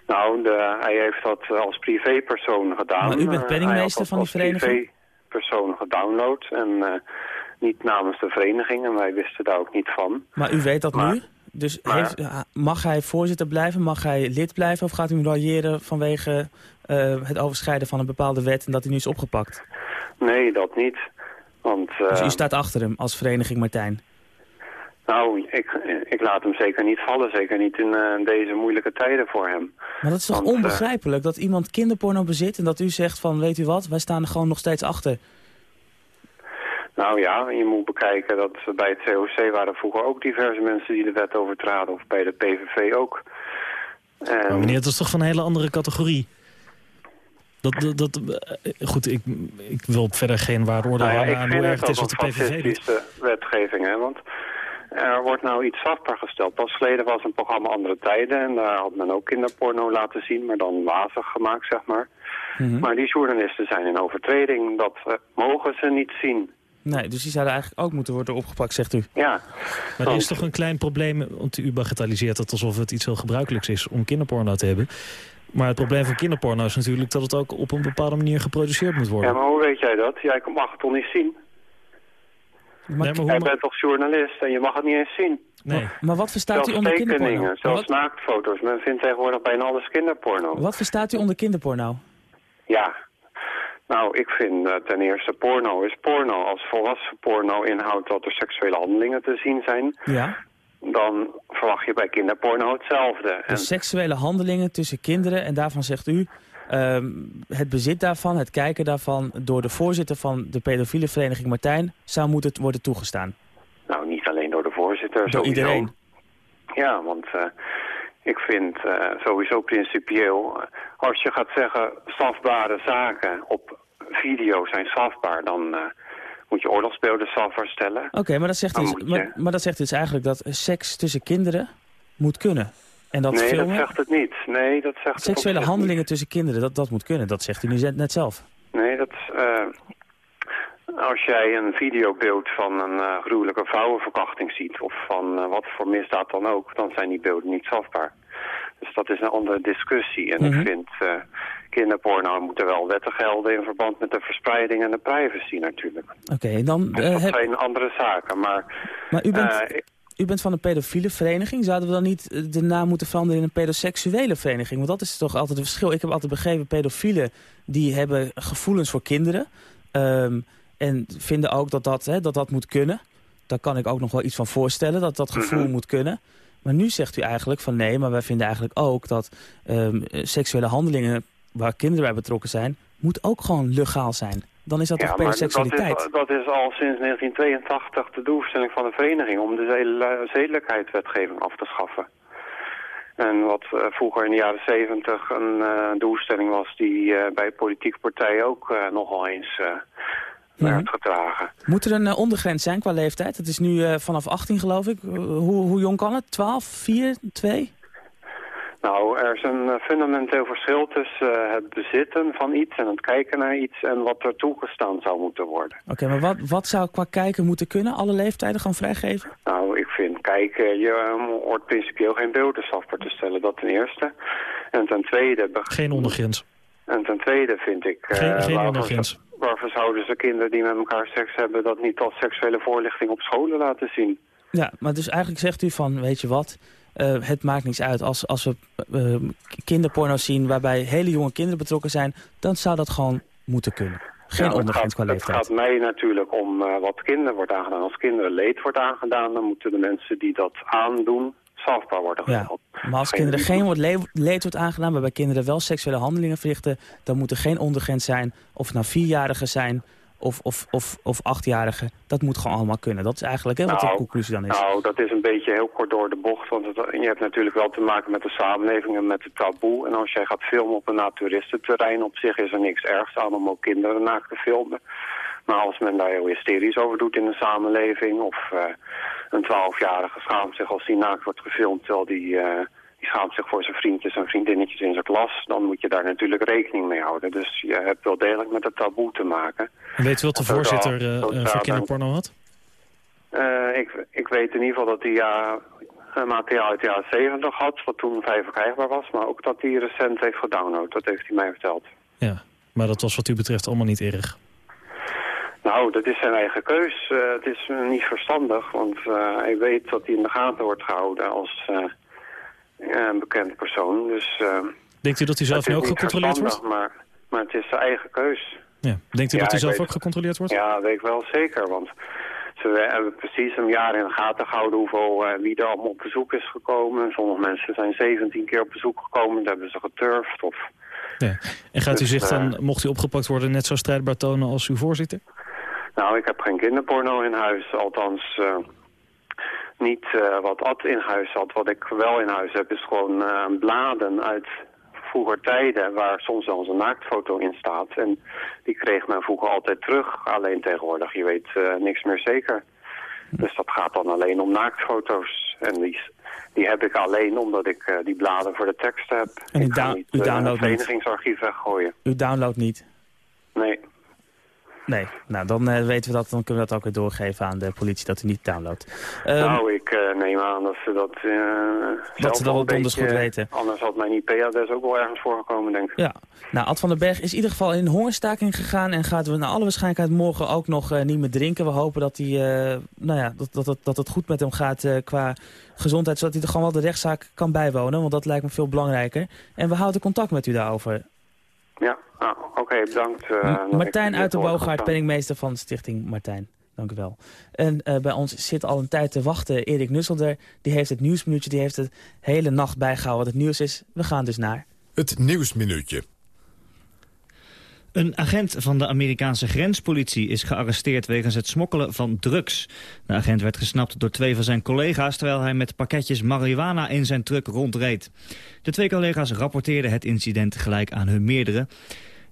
Nou, de, hij heeft dat als privépersoon gedaan. Maar u bent penningmeester van die vereniging? als privépersoon gedownload en niet namens de vereniging en wij wisten daar ook niet van. Maar u weet dat maar, nu? Dus maar, heeft, mag hij voorzitter blijven, mag hij lid blijven... of gaat u railleren vanwege uh, het overschrijden van een bepaalde wet... en dat hij nu is opgepakt? Nee, dat niet. Want, uh, dus u staat achter hem als vereniging Martijn? Nou, ik, ik laat hem zeker niet vallen. Zeker niet in uh, deze moeilijke tijden voor hem. Maar dat is toch Want, onbegrijpelijk dat iemand kinderporno bezit... en dat u zegt van, weet u wat, wij staan er gewoon nog steeds achter... Nou ja, je moet bekijken dat bij het COC waren vroeger ook diverse mensen die de wet overtraden. Of bij de PVV ook. En... Maar meneer, dat is toch van een hele andere categorie? Dat, dat, dat, goed, ik, ik wil verder geen waardeoordeel nou ja, aan hoe erg het is wat de PVV doet. wetgeving, hè, want er wordt nou iets strafbaar gesteld. Pas geleden was een programma Andere Tijden en daar had men ook kinderporno laten zien, maar dan wazig gemaakt, zeg maar. Mhm. Mm -hmm. Maar die journalisten zijn in overtreding, dat uh, mogen ze niet zien. Nee, dus die zouden eigenlijk ook moeten worden opgepakt, zegt u. Ja. Maar er is toch een klein probleem, want u bagatelliseert het alsof het iets heel gebruikelijks is om kinderporno te hebben. Maar het probleem van kinderporno is natuurlijk dat het ook op een bepaalde manier geproduceerd moet worden. Ja, maar hoe weet jij dat? Jij mag het toch niet zien? Maar, Nee, maar hoe Jij bent toch journalist en je mag het niet eens zien? Nee. maar wat verstaat u Zelfs onder kinderporno? tekeningen, zelfs Wat, naaktfoto's. Men vindt tegenwoordig bijna alles kinderporno. wat verstaat u onder kinderporno? Ja. Nou, ik vind uh, ten eerste porno is porno. Als volwassen porno inhoudt dat er seksuele handelingen te zien zijn... Ja, dan verwacht je bij kinderporno hetzelfde. En, dus seksuele handelingen tussen kinderen en daarvan zegt u... ehm, het bezit daarvan, het kijken daarvan door de voorzitter van de pedofiele vereniging Martijn... zou moeten worden toegestaan. nou, niet alleen door de voorzitter, Door sowieso. iedereen. Ja, want uh, ik vind uh, sowieso principieel... uh, als je gaat zeggen strafbare zaken op video zijn strafbaar... dan uh, moet je oorlogsbeelden strafbaar stellen. Oké, maar, dat zegt dus, moet je- maar, maar dat zegt dus eigenlijk dat seks tussen kinderen moet kunnen. En dat nee, filmen, dat zegt het niet. Nee, dat zegt seksuele handelingen tussen kinderen, dat, dat moet kunnen. Dat zegt u nu net- zelf. Nee, dat... eh, als jij een videobeeld van een eh, gruwelijke vrouwenverkrachting ziet... of van eh, wat voor misdaad dan ook, dan zijn die beelden niet strafbaar. Dus dat is een andere discussie. En Mhm. ik vind eh kinderporno moeten wel wetten gelden... in verband met de verspreiding en de privacy natuurlijk. Oké, dan... Dus dat heb- zijn andere zaken. Maar maar u bent, u bent van een pedofiele vereniging. Zouden we dan niet eh, de naam moeten veranderen in een pedoseksuele vereniging? Want dat is toch altijd een verschil. Ik heb altijd begrepen, pedofielen die hebben gevoelens voor kinderen. ehm, en vinden ook dat dat, hè, dat dat moet kunnen. Daar kan ik ook nog wel iets van voorstellen, dat dat gevoel Mhm. moet kunnen. Maar nu zegt u eigenlijk van nee, maar wij vinden eigenlijk ook dat ehm, eh, seksuele handelingen waar kinderen bij betrokken zijn, moet ook gewoon legaal zijn. Dan is dat toch maar dat is, dat is al sinds 1982 de doelstelling van de vereniging... om de zedel- zedelijkheidswetgeving af te schaffen. En wat eh, vroeger in de jaren 70 een eh, doelstelling was... die eh, bij politieke partijen ook eh, nogal eens eh, Mhm. werd gedragen. Moet er een eh, ondergrens zijn qua leeftijd? Het is nu eh, vanaf 18 geloof ik. Eh, hoe, hoe jong kan het? 12, 4, 2? Nou, er is een eh, fundamenteel verschil tussen eh, het bezitten van iets... en het kijken naar iets en wat er toegestaan zou moeten worden. Oké, maar wat, wat zou qua kijken moeten kunnen? Alle leeftijden gewoon vrijgeven? Nou, ik vind kijken, je eh, hoort principieel geen beelden strafbaar te stellen, dat ten eerste. En ten tweede, Geen ondergrens. en ten tweede vind ik... eh, Geen, ondergrens. waarvoor zouden ze kinderen die met elkaar seks hebben... dat niet als seksuele voorlichting op scholen laten zien? Ja, maar dus eigenlijk zegt u van, weet je wat... het maakt niets uit. Als, als we kinderporno zien waarbij hele jonge kinderen betrokken zijn... dan zou dat gewoon moeten kunnen. Geen ondergrens qua leeftijd. Het gaat mij natuurlijk om wat kinderen wordt aangedaan. Als kinderen leed wordt aangedaan, dan moeten de mensen die dat aandoen strafbaar worden gesteld. Ja, maar als kinderen geen leed wordt aangedaan, waarbij kinderen wel seksuele handelingen verrichten, dan moet er geen ondergrens zijn, of het nou vierjarigen zijn of, of, of, of achtjarigen. Dat moet gewoon allemaal kunnen. Dat is eigenlijk hè, wat de nou, conclusie dan is. Nou, dat is een beetje heel kort door de bocht. Want het, je hebt natuurlijk wel te maken met de samenleving en met het taboe. En als jij gaat filmen op een naturistenterrein, op zich is er niks ergs aan om ook kinderen naakt te filmen. Maar als men daar heel hysterisch over doet in de samenleving... of uh, een twaalfjarige schaamt zich als die naakt wordt gefilmd... terwijl die, uh, die schaamt zich voor zijn vriendjes en vriendinnetjes in zijn klas... dan moet je daar natuurlijk rekening mee houden. Dus je hebt wel degelijk met het taboe te maken. En weet u wat de voorzitter uh, van kinderporno had? ik, ik weet in ieder geval dat hij ja, materiaal uit de jaren 70 had... wat toen vrij verkrijgbaar was... maar ook dat hij recent heeft gedownload. Dat heeft hij mij verteld. Ja, maar dat was wat u betreft allemaal niet erg. Nou, dat is zijn eigen keus. Uh, het is niet verstandig, want uh, hij weet dat hij in de gaten wordt gehouden als een bekend persoon. Dus, Denkt u dat hij zelf nu ook gecontroleerd wordt? Maar, maar het is zijn eigen keus. Ja. Denkt u dat hij zelf ook gecontroleerd wordt? Ja, dat weet ik wel zeker, want ze hebben precies een jaar in de gaten gehouden hoeveel, wie er allemaal op bezoek is gekomen. Sommige mensen zijn 17 keer op bezoek gekomen, dat hebben ze geturfd. Of... Ja. En gaat u dus, zich dan, mocht u opgepakt worden, net zo strijdbaar tonen als uw voorzitter? Nou, ik heb geen kinderporno in huis. Althans, uh, niet uh, wat Ad in huis had. Wat ik wel in huis heb is gewoon uh, bladen uit vroeger tijden... waar soms wel eens een naaktfoto in staat. En die kreeg men vroeger altijd terug. Alleen tegenwoordig, je weet niks meer zeker. Dus dat gaat dan alleen om naaktfoto's. En die, die heb ik alleen omdat ik die bladen voor de tekst heb. En ik ga niet u downloadt het verenigingsarchief weggooien. U downloadt niet? Nee. Nee, nou dan uh, weten we dat, dan kunnen we dat ook weer doorgeven aan de politie dat u niet downloadt. Um, nou, ik uh, neem aan dat ze dat uh, Dat ze dat wel donders goed weten. Anders had mijn IP-adres ook wel ergens voorgekomen, denk ik. Ja, nou Ad van den Berg is in ieder geval in hongerstaking gegaan en gaat we naar alle waarschijnlijkheid morgen ook nog niet meer drinken. We hopen dat, hij, nou ja, dat, dat, dat, dat het goed met hem gaat qua gezondheid, zodat hij er gewoon wel de rechtszaak kan bijwonen, want dat lijkt me veel belangrijker. En we houden contact met u daarover. Ja, ah, oké, bedankt. Uh, Martijn uit de Boogaard, penningmeester van Stichting Martijn. Dank u wel. En uh, bij ons zit al een tijd te wachten Erik Nusselder. Die heeft het nieuwsminuutje, die heeft het hele nacht bijgehouden wat het nieuws is. We gaan dus naar... Het nieuwsminuutje. Een agent van de Amerikaanse grenspolitie is gearresteerd wegens het smokkelen van drugs. De agent werd gesnapt door twee van zijn collega's... terwijl hij met pakketjes marihuana in zijn truck rondreed. De twee collega's rapporteerden het incident gelijk aan hun meerdere.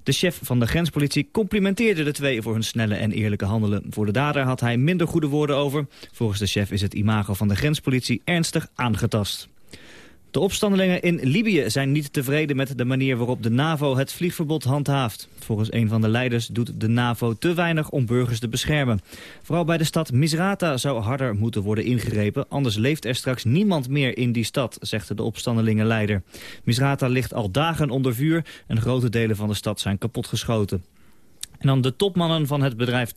De chef van de grenspolitie complimenteerde de twee voor hun snelle en eerlijke handelen. Voor de dader had hij minder goede woorden over. Volgens de chef is het imago van de grenspolitie ernstig aangetast. De opstandelingen in Libië zijn niet tevreden met de manier waarop de NAVO het vliegverbod handhaaft. Volgens een van de leiders doet de NAVO te weinig om burgers te beschermen. Vooral bij de stad Misrata zou harder moeten worden ingegrepen, anders leeft er straks niemand meer in die stad, zegt de opstandelingenleider. Misrata ligt al dagen onder vuur en grote delen van de stad zijn kapotgeschoten. En dan de topmannen van het bedrijf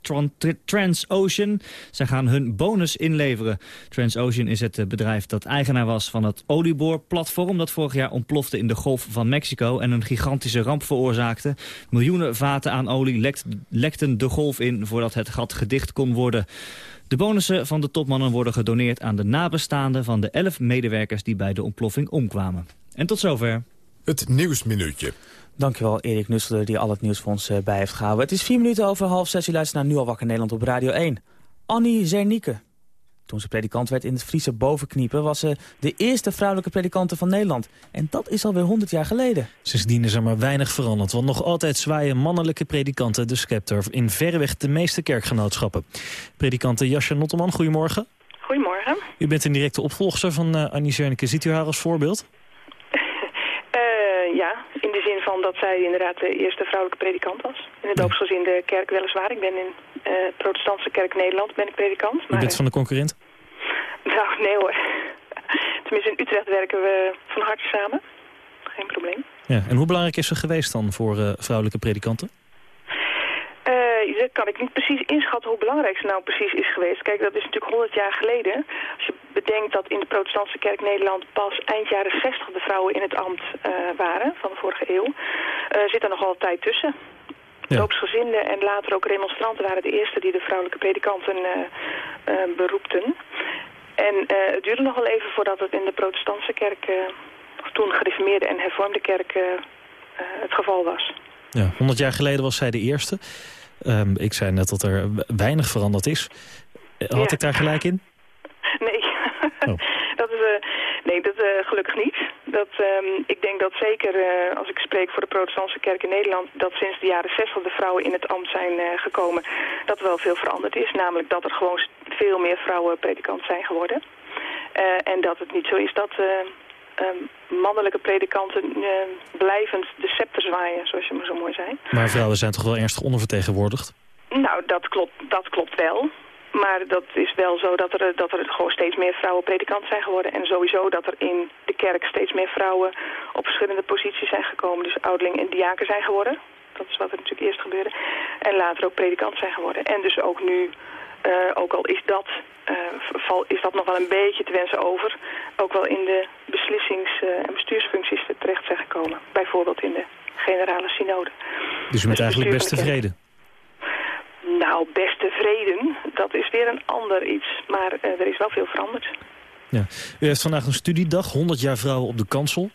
Transocean. Zij gaan hun bonus inleveren. Transocean is het bedrijf dat eigenaar was van het olieboorplatform... dat vorig jaar ontplofte in de Golf van Mexico... en een gigantische ramp veroorzaakte. Miljoenen vaten aan olie lekten de golf in... voordat het gat gedicht kon worden. De bonussen van de topmannen worden gedoneerd aan de nabestaanden... van de elf medewerkers die bij de ontploffing omkwamen. En tot zover. Het Nieuwsminuutje. Dankjewel Erik Nusseler die al het nieuws voor ons eh, bij heeft gehouden. Het is vier minuten over half zes. U luistert naar Nu al wakker Nederland op Radio 1. Annie Zernieke. Toen ze predikant werd in het Friese Bovenkniepen... was ze de eerste vrouwelijke predikante van Nederland. En dat is alweer 100 jaar geleden. Sindsdien is er maar weinig veranderd. Want nog altijd zwaaien mannelijke predikanten de scepter... in verreweg de meeste kerkgenootschappen. Predikante Jascha Notteman, goedemorgen. Goedemorgen. U bent een directe opvolger van uh, Annie Zernike. Ziet u haar als voorbeeld? ja, in de zin van dat zij inderdaad de eerste vrouwelijke predikant was. In het doopsgezinde kerk weliswaar. Ik ben in uh, protestantse kerk Nederland ben ik predikant. Maar, U bent van de concurrent? Nou, nee hoor. Tenminste, in Utrecht werken we van harte samen. Geen probleem. Ja, en hoe belangrijk is ze geweest dan voor uh, vrouwelijke predikanten? Kan ik niet precies inschatten hoe belangrijk ze nou precies is geweest. Kijk, dat is natuurlijk 100 jaar geleden. Als je bedenkt dat in de protestantse kerk Nederland pas eind jaren 60 de vrouwen in het ambt uh, waren, van de vorige eeuw, uh, zit er nog wel tijd tussen. Ja. Doopsgezinden en later ook remonstranten waren de eerste die de vrouwelijke predikanten uh, beroepten. En het duurde nog wel even voordat het in de protestantse kerk, of toen gereformeerde en hervormde kerk, het geval was. Ja, 100 jaar geleden was zij de eerste. Um, ik zei net dat er weinig veranderd is. Had ja. ik daar gelijk in? Nee, oh. dat is, uh, nee dat, uh, gelukkig niet. Dat, um, ik denk dat zeker, uh, als ik spreek voor de protestantse kerk in Nederland... dat sinds de jaren 60 de vrouwen in het ambt zijn gekomen... dat er wel veel veranderd is. Namelijk dat er gewoon veel meer vrouwen predikant zijn geworden. en dat het niet zo is dat mannelijke predikanten uh, blijvend de scepter zwaaien, zoals je maar zo mooi zei. Maar vrouwen zijn toch wel ernstig ondervertegenwoordigd? Nou, dat klopt, dat klopt wel. Maar dat is wel zo dat er, dat er gewoon steeds meer vrouwen predikant zijn geworden. En sowieso dat er in de kerk steeds meer vrouwen op verschillende posities zijn gekomen. Dus ouderling en diaken zijn geworden. Dat is wat er natuurlijk eerst gebeurde. En later ook predikant zijn geworden. En dus ook nu uh, ook al is dat, is dat nog wel een beetje te wensen over, ook wel in de beslissings- uh, en bestuursfuncties terecht zijn gekomen. Bijvoorbeeld in de generale synode. Dus u bent dus eigenlijk best tevreden? Nou, best tevreden, dat is weer een ander iets. Maar er is wel veel veranderd. Ja. U heeft vandaag een studiedag, 100 jaar vrouwen op de kansel.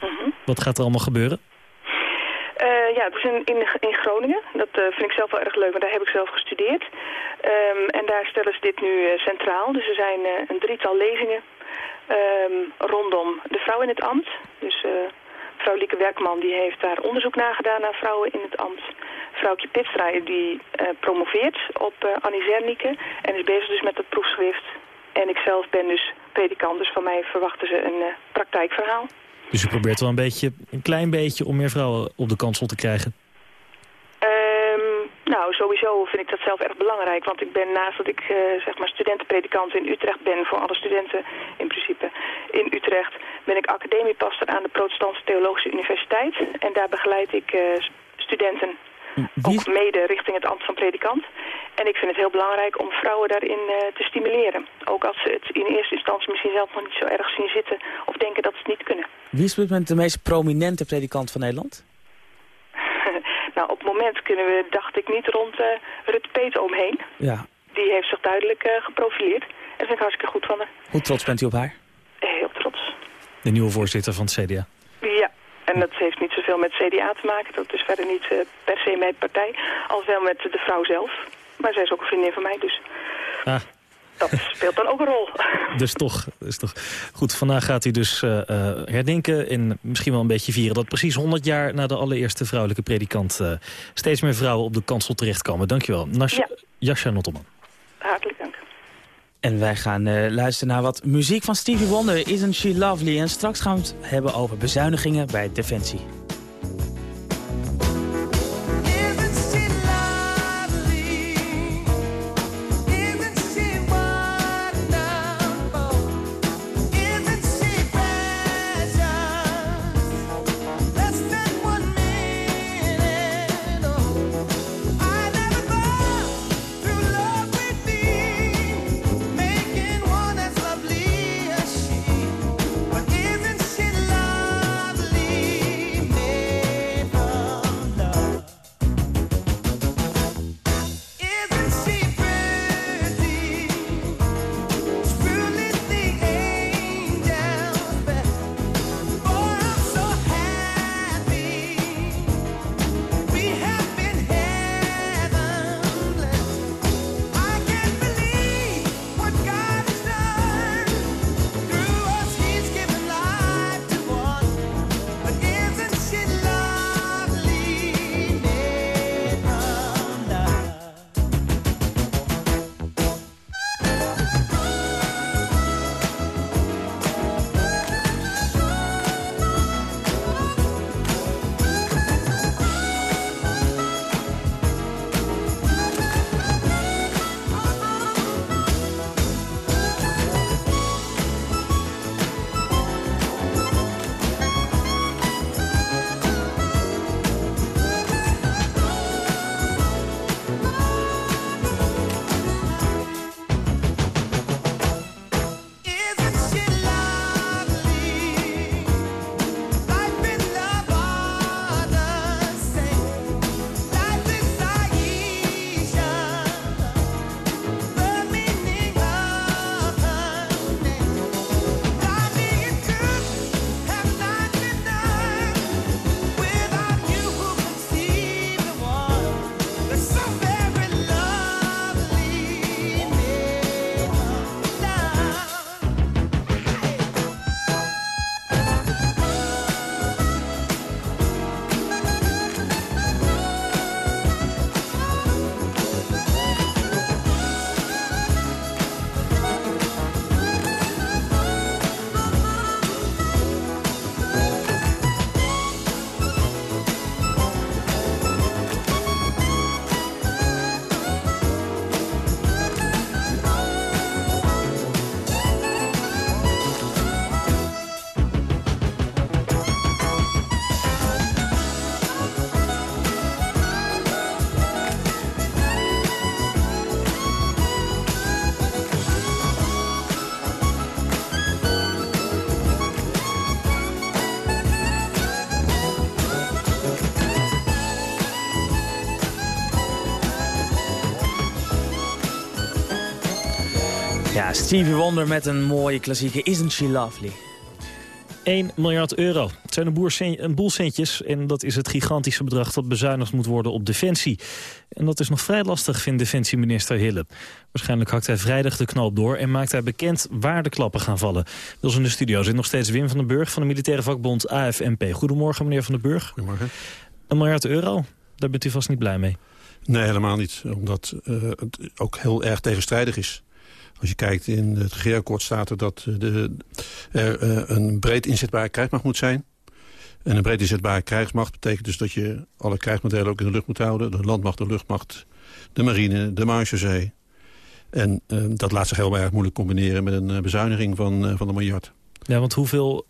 Mm -hmm. Wat gaat er allemaal gebeuren? Uh, ja, het is in, in, in Groningen. Dat uh, vind ik zelf wel erg leuk, want daar heb ik zelf gestudeerd. Um, en daar stellen ze dit nu uh, centraal. Dus er zijn een drietal lezingen um, rondom de vrouw in het ambt. Dus mevrouw Lieke Werkman die heeft daar onderzoek naar gedaan naar vrouwen in het ambt. Vrouwtje Pitstra die promoveert op Annie Zernike en is bezig dus met het proefschrift. En ik zelf ben dus predikant, dus van mij verwachten ze een praktijkverhaal. Dus u probeert wel een beetje, een klein beetje om meer vrouwen op de kansel te krijgen? Um, nou, sowieso vind ik dat zelf erg belangrijk. Want ik ben naast dat ik uh, zeg maar studentenpredikant in Utrecht ben voor alle studenten in principe in Utrecht, ben ik academiepastor aan de Protestantse Theologische Universiteit. En daar begeleid ik uh, studenten. Ook mede richting het ambt van predikant. En ik vind het heel belangrijk om vrouwen daarin uh, te stimuleren. Ook als ze het in eerste instantie misschien zelf nog niet zo erg zien zitten of denken dat ze het niet kunnen. Wie is op dit moment de meest prominente predikant van Nederland? nou, op het moment kunnen we, dacht ik, niet rond uh, Rut Peet omheen. Ja. Die heeft zich duidelijk uh, geprofileerd. En dat vind ik hartstikke goed van haar. Hoe trots bent u op haar? Heel trots. De nieuwe voorzitter van het CDA. En dat heeft niet zoveel met CDA te maken. Dat is verder niet uh, per se met partij. Als wel met de vrouw zelf. Maar zij is ook een vriendin van mij, dus... Ah. Dat speelt dan ook een rol. Dus toch, dus toch. Goed, vandaag gaat u dus uh, uh, herdenken en misschien wel een beetje vieren... dat precies 100 jaar na de allereerste vrouwelijke predikant... Uh, steeds meer vrouwen op de kansel terechtkomen. Dankjewel. Nas ja. Jascha Nottelman. Hartelijk dank. En wij gaan luisteren naar wat muziek van Stevie Wonder, Isn't She Lovely? En straks gaan we het hebben over bezuinigingen bij Defensie. Ja, Stevie Wonder met een mooie klassieke Isn't She Lovely. 1 miljard euro. Het zijn een, boer een boel centjes en dat is het gigantische bedrag dat bezuinigd moet worden op defensie. En dat is nog vrij lastig, vindt defensieminister Hille. Waarschijnlijk hakt hij vrijdag de knoop door en maakt hij bekend waar de klappen gaan vallen. Dus in de studio zit nog steeds Wim van den Burg van de militaire vakbond AFNP. Goedemorgen meneer van den Burg. Goedemorgen. Een miljard euro, daar bent u vast niet blij mee. Nee, helemaal niet. Omdat uh, het ook heel erg tegenstrijdig is. Als je kijkt in het regeerakkoord staat er dat de, er uh, een breed inzetbare krijgsmacht moet zijn. En een breed inzetbare krijgsmacht betekent dus dat je alle krijgsmodellen ook in de lucht moet houden. De landmacht, de luchtmacht, de marine, de marechaussee. En uh, dat laat zich heel erg moeilijk combineren met een bezuiniging van, van een miljard. Ja, want hoeveel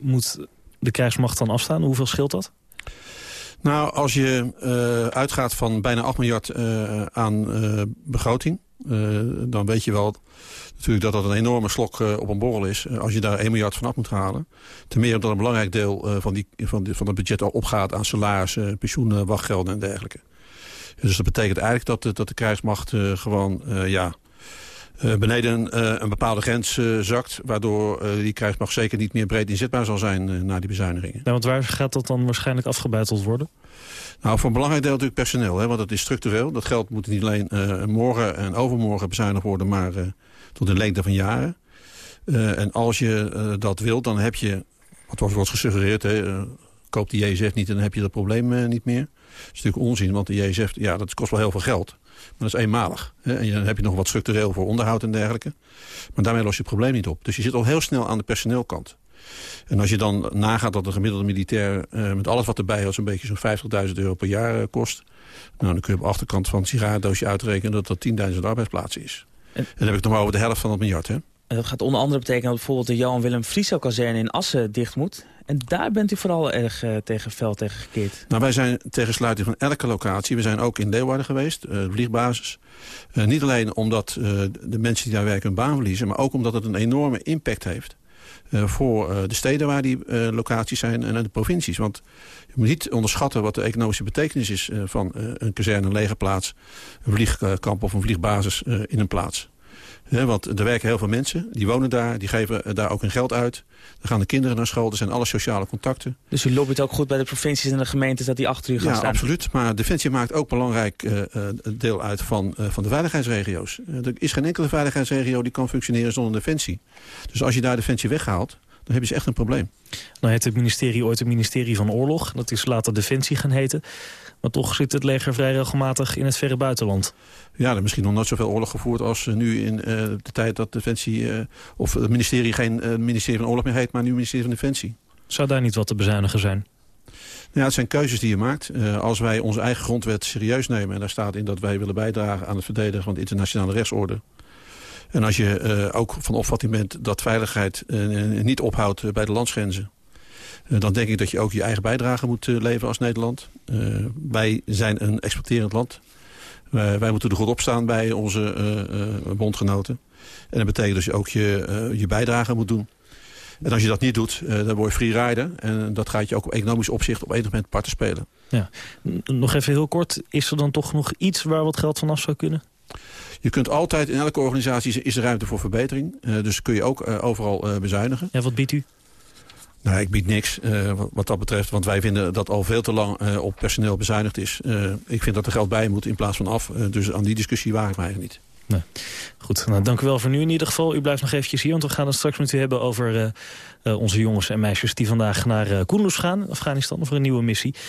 moet de krijgsmacht dan afstaan? Hoeveel scheelt dat? Nou, als je uh, uitgaat van bijna 8 miljard uh, aan begroting... dan weet je wel natuurlijk dat dat een enorme slok op een borrel is... als je daar 1 miljard van af moet halen. Ten meer omdat een belangrijk deel van, die, van, van het budget al opgaat... aan salarissen, pensioenen, wachtgelden en dergelijke. Dus dat betekent eigenlijk dat, de, dat de krijgsmacht gewoon... ja, uh, beneden uh, een bepaalde grens uh, zakt... waardoor die krijgsmacht zeker niet meer breed inzetbaar zal zijn na die bezuinigingen. Ja, want waar gaat dat dan waarschijnlijk afgebuiteld worden? Nou, voor een belangrijk deel natuurlijk personeel, hè, want dat is structureel. Dat geld moet niet alleen morgen en overmorgen bezuinigd worden... maar tot een lengte van jaren. en als je dat wilt, dan heb je, wat wordt gesuggereerd... Hè, koop die JSF niet en dan heb je dat probleem niet meer. Dat is natuurlijk onzin, want de JSF ja, dat kost wel heel veel geld... Maar dat is eenmalig. Hè? En dan heb je nog wat structureel voor onderhoud en dergelijke. Maar daarmee los je het probleem niet op. Dus je zit al heel snel aan de personeelkant. En als je dan nagaat dat een gemiddelde militair... Uh, met alles wat erbij hoort zo'n beetje zo'n 50.000 euro per jaar uh, kost... Nou, dan kun je op de achterkant van het sigarendoosje uitrekenen... dat dat 10.000 arbeidsplaatsen is. En, en dan heb ik nog maar over de helft van het miljard. Hè? Dat gaat onder andere betekenen dat bijvoorbeeld de Johan Willem Frieso-kazerne in Assen dicht moet. En daar bent u vooral erg uh, tegen fel tegen gekeerd. Nou, wij zijn tegen sluiting van elke locatie. We zijn ook in Leeuwarden geweest, uh, vliegbasis. Uh, niet alleen omdat de mensen die daar werken een baan verliezen... maar ook omdat het een enorme impact heeft... voor de steden waar die locaties zijn en de provincies. Want je moet niet onderschatten wat de economische betekenis is... van een kazerne, een legerplaats, een vliegkamp of een vliegbasis in een plaats. Ja, want er werken heel veel mensen, die wonen daar, die geven daar ook hun geld uit. Dan gaan de kinderen naar school, er zijn alle sociale contacten. Dus u lobbyt ook goed bij de provincies en de gemeentes dat die achter u gaan ja, staan? Ja, absoluut. Maar Defensie maakt ook belangrijk uh, deel uit van, uh, van de veiligheidsregio's. er is geen enkele veiligheidsregio die kan functioneren zonder Defensie. Dus als je daar Defensie weghaalt, dan hebben ze echt een probleem. Nou heet het ministerie ooit het ministerie van Oorlog. Dat is later Defensie gaan heten. Maar toch zit het leger vrij regelmatig in het verre buitenland. Ja, er misschien nog nooit zoveel oorlog gevoerd als nu in uh, de tijd dat Defensie... Uh, of het ministerie geen uh, ministerie van Oorlog meer heet, maar nu ministerie van Defensie. Zou daar niet wat te bezuinigen zijn? Ja, het zijn keuzes die je maakt. Uh, als wij onze eigen grondwet serieus nemen... en daar staat in dat wij willen bijdragen aan het verdedigen van de internationale rechtsorde... en als je uh, ook van opvatting bent dat veiligheid uh, niet ophoudt bij de landsgrenzen... dan denk ik dat je ook je eigen bijdrage moet leveren als Nederland. wij zijn een exporterend land. Wij, moeten er goed op staan bij onze uh, bondgenoten. En dat betekent dat je ook je, uh, je bijdrage moet doen. En als je dat niet doet, dan word je freerider. En dat gaat je ook op economisch opzicht op enig moment parten spelen. Ja. Nog even heel kort, is er dan toch nog iets waar wat geld vanaf zou kunnen? Je kunt altijd, in elke organisatie is er ruimte voor verbetering. Dus kun je ook overal bezuinigen. En wat biedt u? Nou, ik bied niks uh, wat, wat, dat betreft. Want wij vinden dat al veel te lang uh, op personeel bezuinigd is. Uh, ik vind dat er geld bij moet in plaats van af. dus aan die discussie waar ik eigenlijk niet. Nee. Goed, nou, dank u wel voor nu in ieder geval. U blijft nog eventjes hier, want we gaan het straks met u hebben over onze jongens en meisjes... die vandaag naar uh, Kunduz gaan, Afghanistan, voor een nieuwe missie. Daar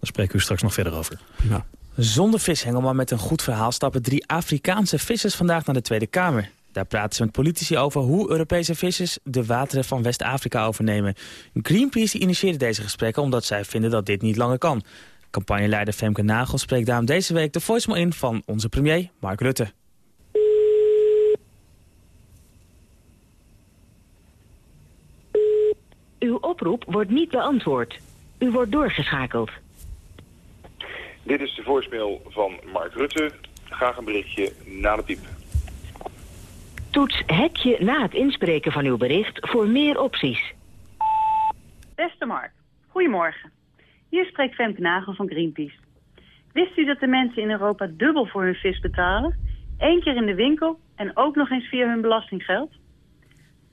spreken we straks nog verder over. Ja. Zonder vishengel, maar met een goed verhaal... stappen drie Afrikaanse vissers vandaag naar de Tweede Kamer. Daar praten ze met politici over hoe Europese vissers de wateren van West-Afrika overnemen. Greenpeace initieerde deze gesprekken omdat zij vinden dat dit niet langer kan. Campagneleider Femke Nagel spreekt daarom deze week de voicemail in van onze premier Mark Rutte. Uw oproep wordt niet beantwoord. U wordt doorgeschakeld. Dit is de voicemail van Mark Rutte. Graag een berichtje na de piep. Toets hekje na het inspreken van uw bericht voor meer opties. Beste Mark, goedemorgen. Hier spreekt Femke Nagel van Greenpeace. Wist u dat de mensen in Europa dubbel voor hun vis betalen? Eén keer in de winkel En ook nog eens via hun belastinggeld?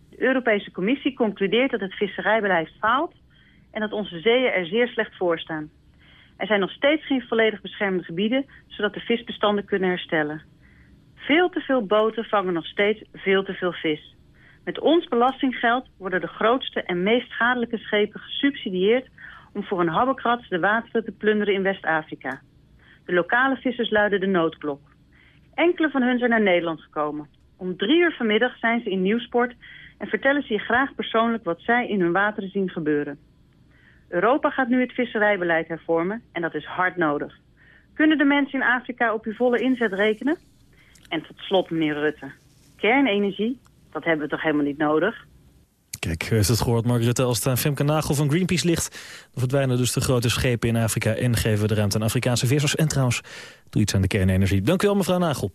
De Europese Commissie concludeert dat het visserijbeleid faalt en dat onze zeeën er zeer slecht voor staan. Er zijn nog steeds geen volledig beschermde gebieden, zodat de visbestanden kunnen herstellen. Veel te veel boten vangen nog steeds veel te veel vis. Met ons belastinggeld worden de grootste en meest schadelijke schepen gesubsidieerd om voor een habbekrats de wateren te plunderen in West-Afrika. De lokale vissers luiden de noodklok. Enkele van hun zijn naar Nederland gekomen. Om drie uur vanmiddag zijn ze in Nieuwsport en vertellen ze je graag persoonlijk wat zij in hun wateren zien gebeuren. Europa gaat nu het visserijbeleid hervormen en dat is hard nodig. Kunnen de mensen in Afrika op uw volle inzet rekenen? En tot slot, meneer Rutte. Kernenergie, dat hebben we toch helemaal niet nodig? Kijk, u heeft het gehoord, Mark Rutte. Als het aan Femke Nagel van Greenpeace ligt... dan verdwijnen dus de grote schepen in Afrika... en geven we de ruimte aan Afrikaanse vissers. En trouwens, doe iets aan de kernenergie. Dank u wel, mevrouw Nagel.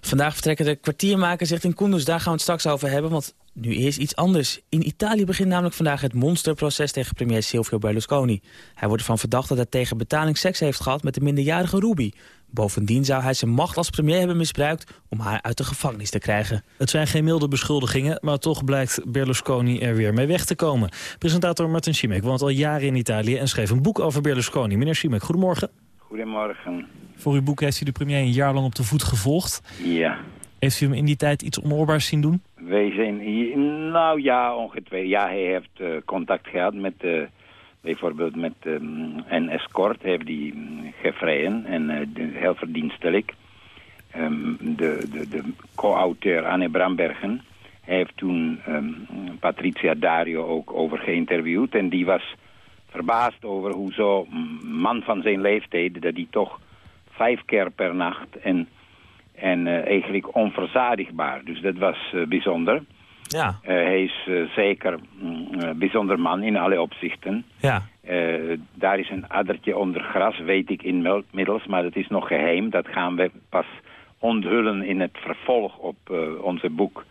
Vandaag vertrekken de kwartiermakers richting Kunduz. Daar gaan we het straks over hebben, want nu is iets anders. In Italië begint namelijk vandaag het monsterproces tegen premier Silvio Berlusconi. Hij wordt ervan verdacht dat hij tegen betaling seks heeft gehad met de minderjarige Ruby. Bovendien zou hij zijn macht als premier hebben misbruikt om haar uit de gevangenis te krijgen. Het zijn geen milde beschuldigingen, maar toch blijkt Berlusconi er weer mee weg te komen. Presentator Martin Schimek woont al jaren in Italië en schreef een boek over Berlusconi. Meneer Schimek, goedemorgen. Goedemorgen. Voor uw boek heeft u de premier een jaar lang op de voet gevolgd. Ja. Heeft u hem in die tijd iets onoorbaars zien doen? Wij zijn nou ja, ongeveer. Ja, hij heeft uh, contact gehad met, uh, bijvoorbeeld met um, een escort, heeft die um, gevreden en de, heel verdienstelijk. Um, de de, de co-auteur Anne Brambergen heeft toen Patricia Dario ook over geïnterviewd en die was verbaasd over hoe zo'n man van zijn leeftijd, dat hij toch vijf keer per nacht en, en uh, eigenlijk onverzadigbaar. Dus dat was uh, bijzonder. Ja. Uh, hij is zeker een bijzonder man in alle opzichten. Ja. daar is een addertje onder gras, weet ik inmiddels, maar dat is nog geheim. Dat gaan we pas onthullen in het vervolg op onze boek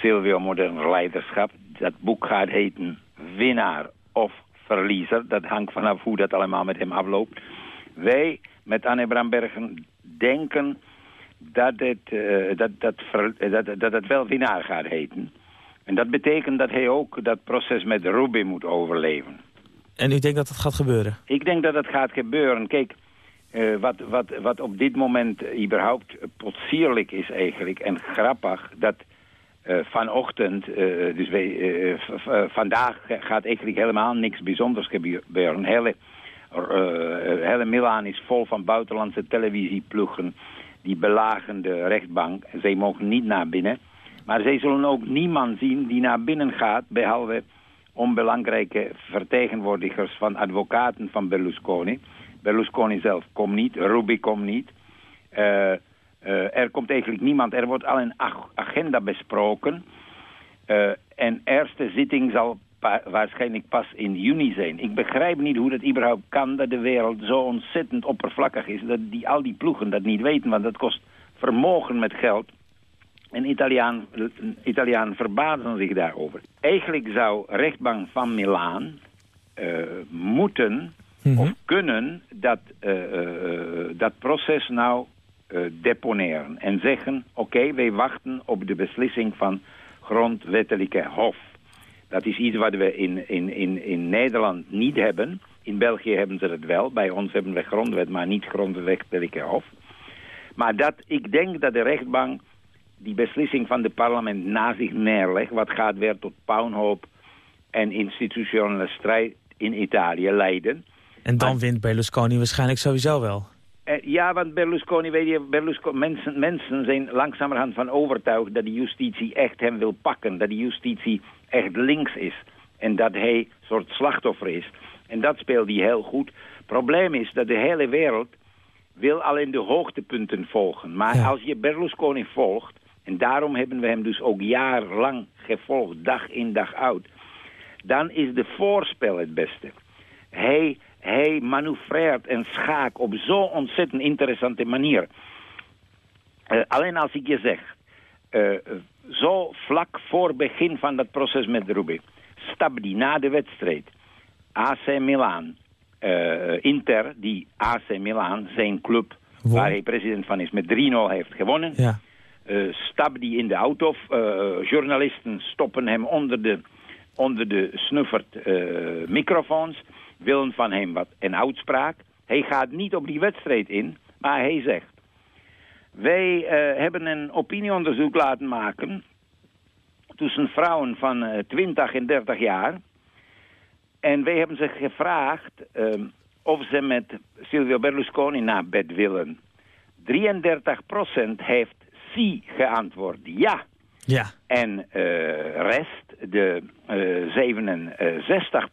Silvio Modern Leiderschap. Dat boek gaat heten Winnaar of Verliezer. Dat hangt vanaf hoe dat allemaal met hem afloopt. Wij met Anne Brambergen denken dat het, uh, dat, dat, dat, dat het wel winnaar gaat heten. En dat betekent dat hij ook dat proces met Ruby moet overleven. En u denkt dat dat gaat gebeuren? Ik denk dat dat gaat gebeuren. Kijk, uh, wat, wat, wat op dit moment überhaupt potsierlijk is eigenlijk en grappig... dat vanochtend, dus wij, vandaag gaat eigenlijk helemaal niks bijzonders gebeuren. Hele hele Milaan is vol van buitenlandse televisieploegen. Die belagen de rechtbank. Zij mogen niet naar binnen. Maar zij zullen ook niemand zien die naar binnen gaat... behalve onbelangrijke vertegenwoordigers van advocaten van Berlusconi. Berlusconi zelf komt niet, Ruby komt niet. Uh, uh, er komt eigenlijk niemand. Er wordt al een ag agenda besproken. Uh, en eerste zitting zal pa waarschijnlijk pas in juni zijn. Ik begrijp niet hoe dat überhaupt kan dat de wereld zo ontzettend oppervlakkig is. Dat die, al die ploegen dat niet weten, want dat kost vermogen met geld. En Italiaan, Italianen verbazen zich daarover. Eigenlijk zou rechtbank van Milaan uh, moeten mm -hmm. of kunnen dat, uh, uh, dat proces nou deponeren. En zeggen, oké, okay, wij wachten op de beslissing van grondwettelijke hof. Dat is iets wat we in, in, in, in Nederland niet hebben. In België hebben ze het wel. Bij ons hebben we grondwet, maar niet grondwettelijke hof. Maar dat, ik denk dat de rechtbank die beslissing van het parlement na zich neerlegt... wat gaat weer tot puinhoop en institutionele strijd in Italië leiden. En dan maar, wint Berlusconi waarschijnlijk sowieso wel. Uh, ja, want Berlusconi, weet je, Berlusconi, mensen, mensen zijn langzamerhand van overtuigd... dat de justitie echt hem wil pakken. Dat de justitie echt links is. En dat hij een soort slachtoffer is. En dat speelt hij heel goed. Probleem is dat de hele wereld wil alleen de hoogtepunten volgen. Maar ja. als je Berlusconi volgt... en daarom hebben we hem dus ook jarenlang gevolgd, dag in dag uit... dan is de voorspel het beste. Hij, hij manoeuvreert en schaakt op zo'n ontzettend interessante manier. Uh, alleen als ik je zeg... Uh, zo vlak voor begin van dat proces met Ruby... stap die na de wedstrijd AC Milan, uh, Inter, die AC Milan, zijn club... Waar hij president van is, met 3-0 heeft gewonnen... Ja. hij in de auto. journalisten stoppen hem onder de, onder de snuffert microfoons. Willen van hem wat een uitspraak. Hij gaat niet op die wedstrijd in, maar hij zegt... Wij hebben een opinieonderzoek laten maken tussen vrouwen van uh, 20 en 30 jaar. En wij hebben ze gevraagd uh, of ze met Silvio Berlusconi naar bed willen. 33% heeft sí geantwoord, ja. Ja. En uh, rest, de uh, eh, 67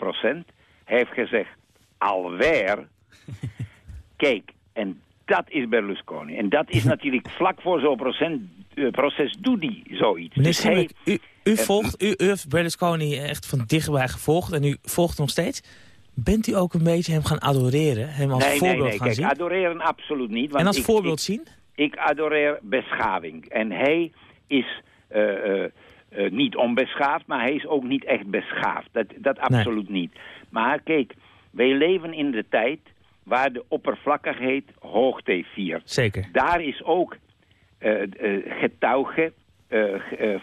heeft gezegd, alweer. Kijk, en dat is Berlusconi. En dat is natuurlijk vlak voor zo'n uh, proces doet hij zoiets. Meneer dus hij, u, u, volgt, u, u heeft Berlusconi echt van dichtbij gevolgd en u volgt nog steeds. Bent u ook een beetje hem gaan adoreren? Hem als nee, voorbeeld nee, nee. gaan Kijk, zien? adoreren absoluut niet. Want en als ik, voorbeeld ik, zien? Ik adoreer beschaving. En hij is uh, uh, uh, niet onbeschaafd, maar hij is ook niet echt beschaafd. Dat, dat absoluut niet. Maar kijk, wij leven in de tijd waar de oppervlakkigheid hoogte viert. Zeker. Daar is ook getuige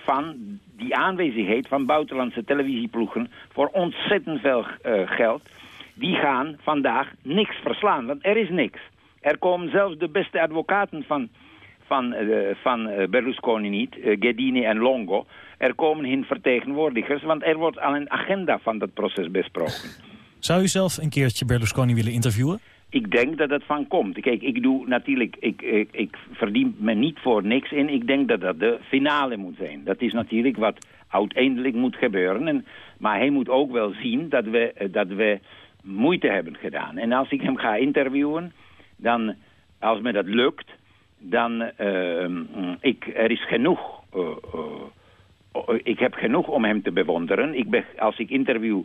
van die aanwezigheid van buitenlandse televisieploegen voor ontzettend veel geld die gaan vandaag niks verslaan, want er is niks. Er komen zelfs de beste advocaten van, van, uh, van uh, Berlusconi niet, uh, Ghedini en Longo. Er komen hun vertegenwoordigers, want er wordt al een agenda van dat proces besproken. Zou u zelf een keertje Berlusconi willen interviewen? Ik denk dat het van komt. Kijk, ik doe natuurlijk, ik, ik, ik verdien me niet voor niks in. Ik denk dat dat de finale moet zijn. Dat is natuurlijk wat uiteindelijk moet gebeuren. En, maar hij moet ook wel zien dat we, dat we moeite hebben gedaan. En als ik hem ga interviewen, dan, als me dat lukt, dan, uh, ik, er is genoeg, uh, uh, ik heb genoeg om hem te bewonderen. Ik be, als ik interview,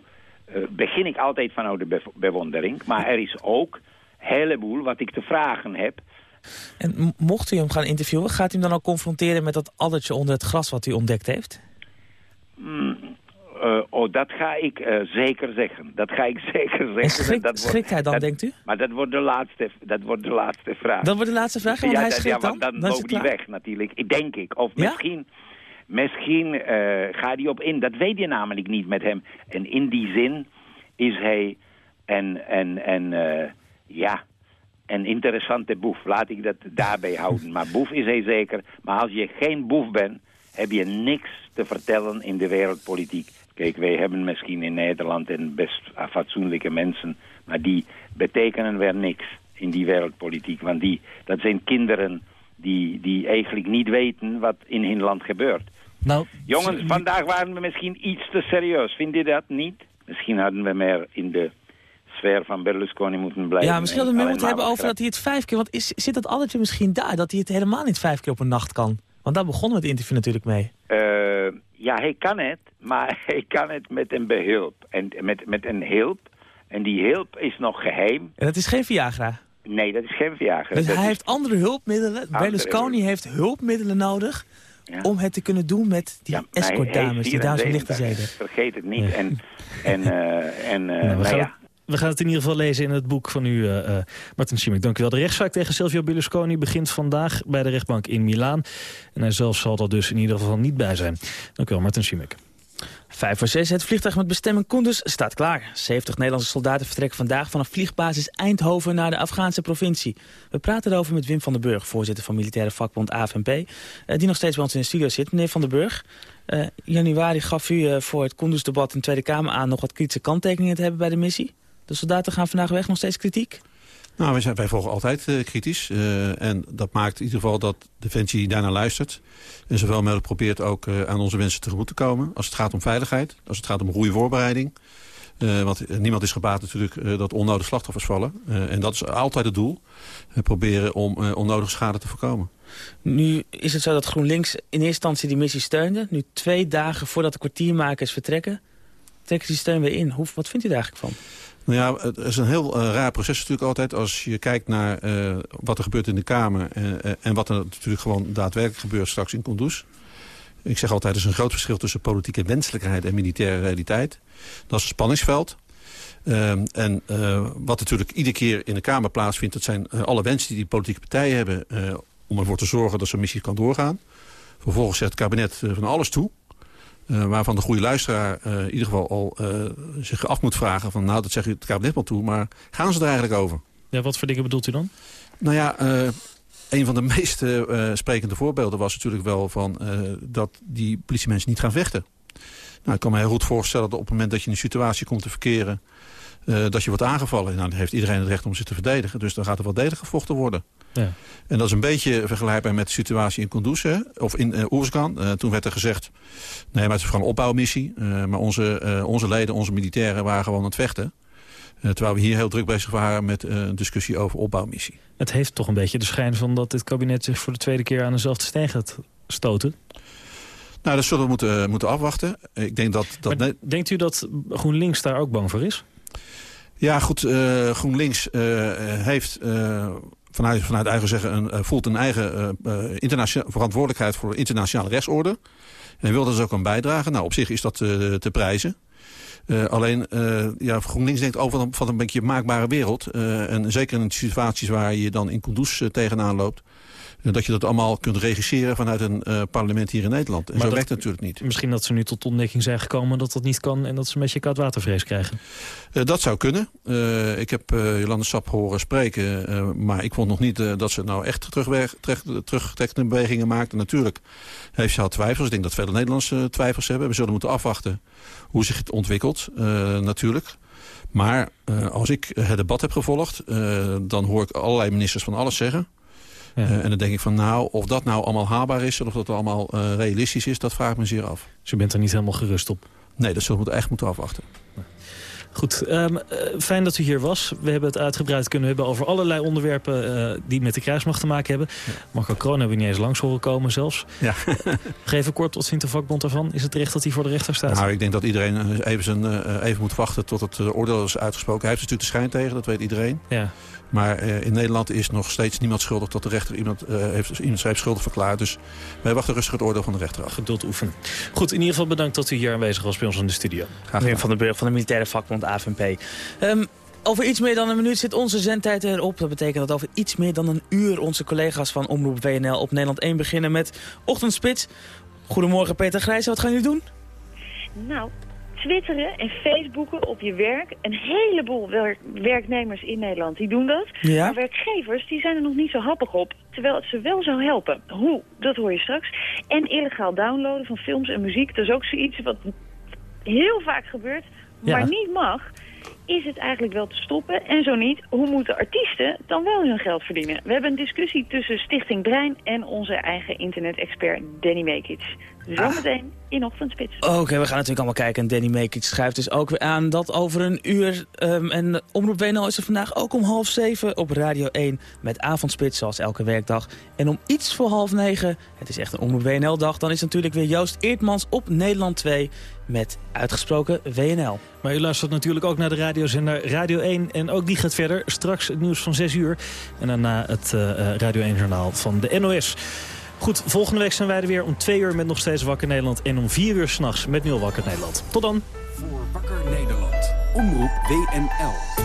begin ik altijd vanuit de be bewondering. Maar er is ook een heleboel wat ik te vragen heb. En mocht u hem gaan interviewen, gaat u hem dan ook confronteren met dat addertje onder het gras wat u ontdekt heeft? Mm, oh, dat ga ik uh, zeker zeggen. Dat ga ik zeker zeggen. En schrik, dat schrikt wordt, hij dan, dat, denkt u? Maar dat wordt de laatste, dat wordt de laatste vraag. Dat wordt de laatste vraag, want ja, hij dat, schrikt ja, dan? dan, dan loopt hij weg natuurlijk. Denk ik. Of ja? misschien, misschien uh, gaat hij op in. Dat weet je namelijk niet met hem. En in die zin is hij een, een, een, ja, een interessante boef. Laat ik dat daarbij houden. Maar boef is hij zeker. Maar als je geen boef bent, heb je niks te vertellen in de wereldpolitiek. Kijk, wij hebben misschien in Nederland een best fatsoenlijke mensen, maar die betekenen weer niks in die wereldpolitiek. Want die, dat zijn kinderen die, die eigenlijk niet weten wat in hun land gebeurt. Nou, Jongens, vandaag waren we misschien iets te serieus. Vind je dat niet? Misschien hadden we meer in de sfeer van Berlusconi moeten blijven. Ja, misschien hadden we meer moeten hebben over dat hij het vijf keer... Want is, zit dat addertje misschien daar, dat hij het helemaal niet vijf keer op een nacht kan? Want daar begonnen we het interview natuurlijk mee. Uh, ja, hij kan het, maar hij kan het met een behulp. En met, met een hulp. En die hulp is nog geheim. En dat is geen Viagra? Nee, dat is geen Viagra. Dus dat hij heeft andere hulpmiddelen. Andere Berlusconi hulp. heeft hulpmiddelen nodig... Ja. om het te kunnen doen met die ja, escortdames, die dames van lichte zeden. Vergeet het niet. En, en, uh, en uh, nou, nou ja... We gaan het in ieder geval lezen in het boek van u, uh, Martin. Dank u wel. De rechtszaak tegen Silvio Berlusconi begint vandaag bij de rechtbank in Milaan. En hij zelf zal er dus in ieder geval niet bij zijn. Dank u wel, Martin Schimek. Vijf voor zes. Het vliegtuig met bestemming Kunduz staat klaar. 70 Nederlandse soldaten vertrekken vandaag vanaf vliegbasis Eindhoven naar de Afghaanse provincie. We praten erover met Wim van den Burg, voorzitter van militaire vakbond AFNP. Uh, die nog steeds bij ons in de studio zit. Meneer van den Burg, januari gaf u voor het Kunduz-debat in de Tweede Kamer aan nog wat kritische kanttekeningen te hebben bij de missie. De soldaten gaan vandaag weg, nog steeds kritiek? Nou, wij, zijn, wij volgen altijd uh, kritisch. Uh, en dat maakt in ieder geval dat Defensie daarnaar luistert. En zoveel mogelijk probeert ook uh, aan onze wensen tegemoet te komen. Als het gaat om veiligheid, als het gaat om goede voorbereiding. want niemand is gebaat natuurlijk dat onnodige slachtoffers vallen. en dat is altijd het doel. proberen om onnodige schade te voorkomen. Nu is het zo dat GroenLinks in eerste instantie die missie steunde. Nu twee dagen voordat de kwartiermakers vertrekken... trekken die steun weer in. Hoe, wat vindt u daar eigenlijk van? Nou ja, het is een heel uh, raar proces natuurlijk altijd. Als je kijkt naar uh, wat er gebeurt in de Kamer... Uh, en wat er natuurlijk gewoon daadwerkelijk gebeurt straks in Kunduz. Ik zeg altijd, er is een groot verschil tussen politieke wenselijkheid en militaire realiteit. Dat is een spanningsveld. en wat natuurlijk iedere keer in de Kamer plaatsvindt... dat zijn alle wensen die die politieke partijen hebben... om ervoor te zorgen dat zo'n missie kan doorgaan. Vervolgens zegt het kabinet van alles toe. Waarvan de goede luisteraar in ieder geval al zich af moet vragen... van nou, dat zegt het kabinet wel toe, maar gaan ze er eigenlijk over? Ja, wat voor dingen bedoelt u dan? Nou ja, een van de meest sprekende voorbeelden was natuurlijk wel van... dat die politiemensen niet gaan vechten. Nou, ik kan me heel goed voorstellen dat op het moment dat je in een situatie komt te verkeren... Uh, dat je wordt aangevallen. Nou, dan heeft iedereen het recht om zich te verdedigen. Dus dan gaat er wel degelijk gevochten worden. Ja. En dat is een beetje vergelijkbaar met de situatie in Kunduz, of in uh, Oerskan. Uh, toen werd er gezegd, nee, maar het is gewoon een opbouwmissie. maar onze, onze leden, onze militairen waren gewoon aan het vechten. terwijl we hier heel druk bezig waren met een discussie over opbouwmissie. Het heeft toch een beetje de schijn van dat dit kabinet zich voor de tweede keer aan dezelfde steen gaat stoten? Nou, dat zullen we moeten, moeten afwachten. Ik denk dat, dat Denkt u dat GroenLinks daar ook bang voor is? Ja, goed. Uh, GroenLinks uh, heeft uh, vanuit, vanuit eigen zeggen een, voelt een eigen verantwoordelijkheid voor internationale rechtsorde. En wil daar dus ook aan bijdragen. Nou, op zich is dat te prijzen. alleen, ja, GroenLinks denkt over van een beetje maakbare wereld. en zeker in situaties waar je dan in Kunduz tegenaan loopt dat je dat allemaal kunt regisseren vanuit een uh, parlement hier in Nederland. En maar zo werkt het natuurlijk niet. Misschien dat ze nu tot ontdekking zijn gekomen dat dat niet kan... en dat ze een beetje koudwatervrees krijgen. Uh, dat zou kunnen. Uh, ik heb Jolande Sap horen spreken... maar ik vond nog niet dat ze nou echt terugtrekkende bewegingen maakte. Natuurlijk heeft ze al twijfels. Ik denk dat vele Nederlandse twijfels hebben. We zullen moeten afwachten hoe zich het ontwikkelt, natuurlijk. Maar als ik het debat heb gevolgd... dan hoor ik allerlei ministers van alles zeggen... Eh, en dan denk ik van nou, of dat nou allemaal haalbaar is... en of dat allemaal uh, realistisch is, dat vraag ik me zeer af. Dus u bent er niet helemaal gerust op? Nee, dat zullen we echt moeten afwachten. Goed, um, fijn dat u hier was. We hebben het uitgebreid kunnen hebben over allerlei onderwerpen uh, die met de kruismacht te maken hebben. Ja. Marco Kroon hebben we niet eens langs horen komen zelfs. Ja. Geef kort, wat vindt de vakbond ervan? Is het terecht dat hij voor de rechter staat? Nou, ik denk dat iedereen even, zijn, uh, even moet wachten tot het oordeel is uitgesproken. Hij heeft natuurlijk de schijn tegen, dat weet iedereen. Ja. Maar uh, in Nederland is nog steeds niemand schuldig... tot de rechter iemand, uh, heeft, iemand heeft schuldig verklaard. Dus wij wachten rustig het oordeel van de rechter af. Geduld oefenen. Goed, in ieder geval bedankt dat u hier aanwezig was bij ons in de studio. Meneer Van den Burg van de militaire vakbond AFNP. Um, ehm, over iets meer dan een minuut zit onze zendtijd erop. Dat betekent dat over iets meer dan een uur onze collega's van Omroep WNL op Nederland 1 beginnen met Ochtendspits. Goedemorgen Peter Grijze, wat gaan jullie doen? Nou, twitteren en facebooken op je werk. Een heleboel werknemers in Nederland die doen dat. Ja? Maar werkgevers die zijn er nog niet zo happig op. Terwijl het ze wel zou helpen. Hoe? Dat hoor je straks. En illegaal downloaden van films en muziek. Dat is ook zoiets wat heel vaak gebeurt, maar niet mag is het eigenlijk wel te stoppen? En zo niet, hoe moeten artiesten dan wel hun geld verdienen? We hebben een discussie tussen Stichting Brein en onze eigen internet-expert Danny Mekic. Zometeen in Ochtendspits. Oké, we gaan natuurlijk allemaal kijken. En Danny Mekic schrijft dus ook weer aan dat over een uur... Um, en Omroep WNL is er vandaag ook om half zeven op Radio 1... met Avondspits, zoals elke werkdag. En om iets voor half negen, het is echt een Omroep WNL-dag... dan is natuurlijk weer Joost Eertmans op Nederland 2 met uitgesproken WNL. Maar u luistert natuurlijk ook naar de radiozender Radio 1. En ook die gaat verder. Straks het nieuws van 6 uur. En daarna het uh, Radio 1-journaal van de NOS. Goed, volgende week zijn wij er weer om 2 uur met nog steeds Wakker Nederland. En om 4 uur s'nachts met Nieuw Wakker Nederland. Tot dan. Voor Wakker Nederland. Omroep WNL.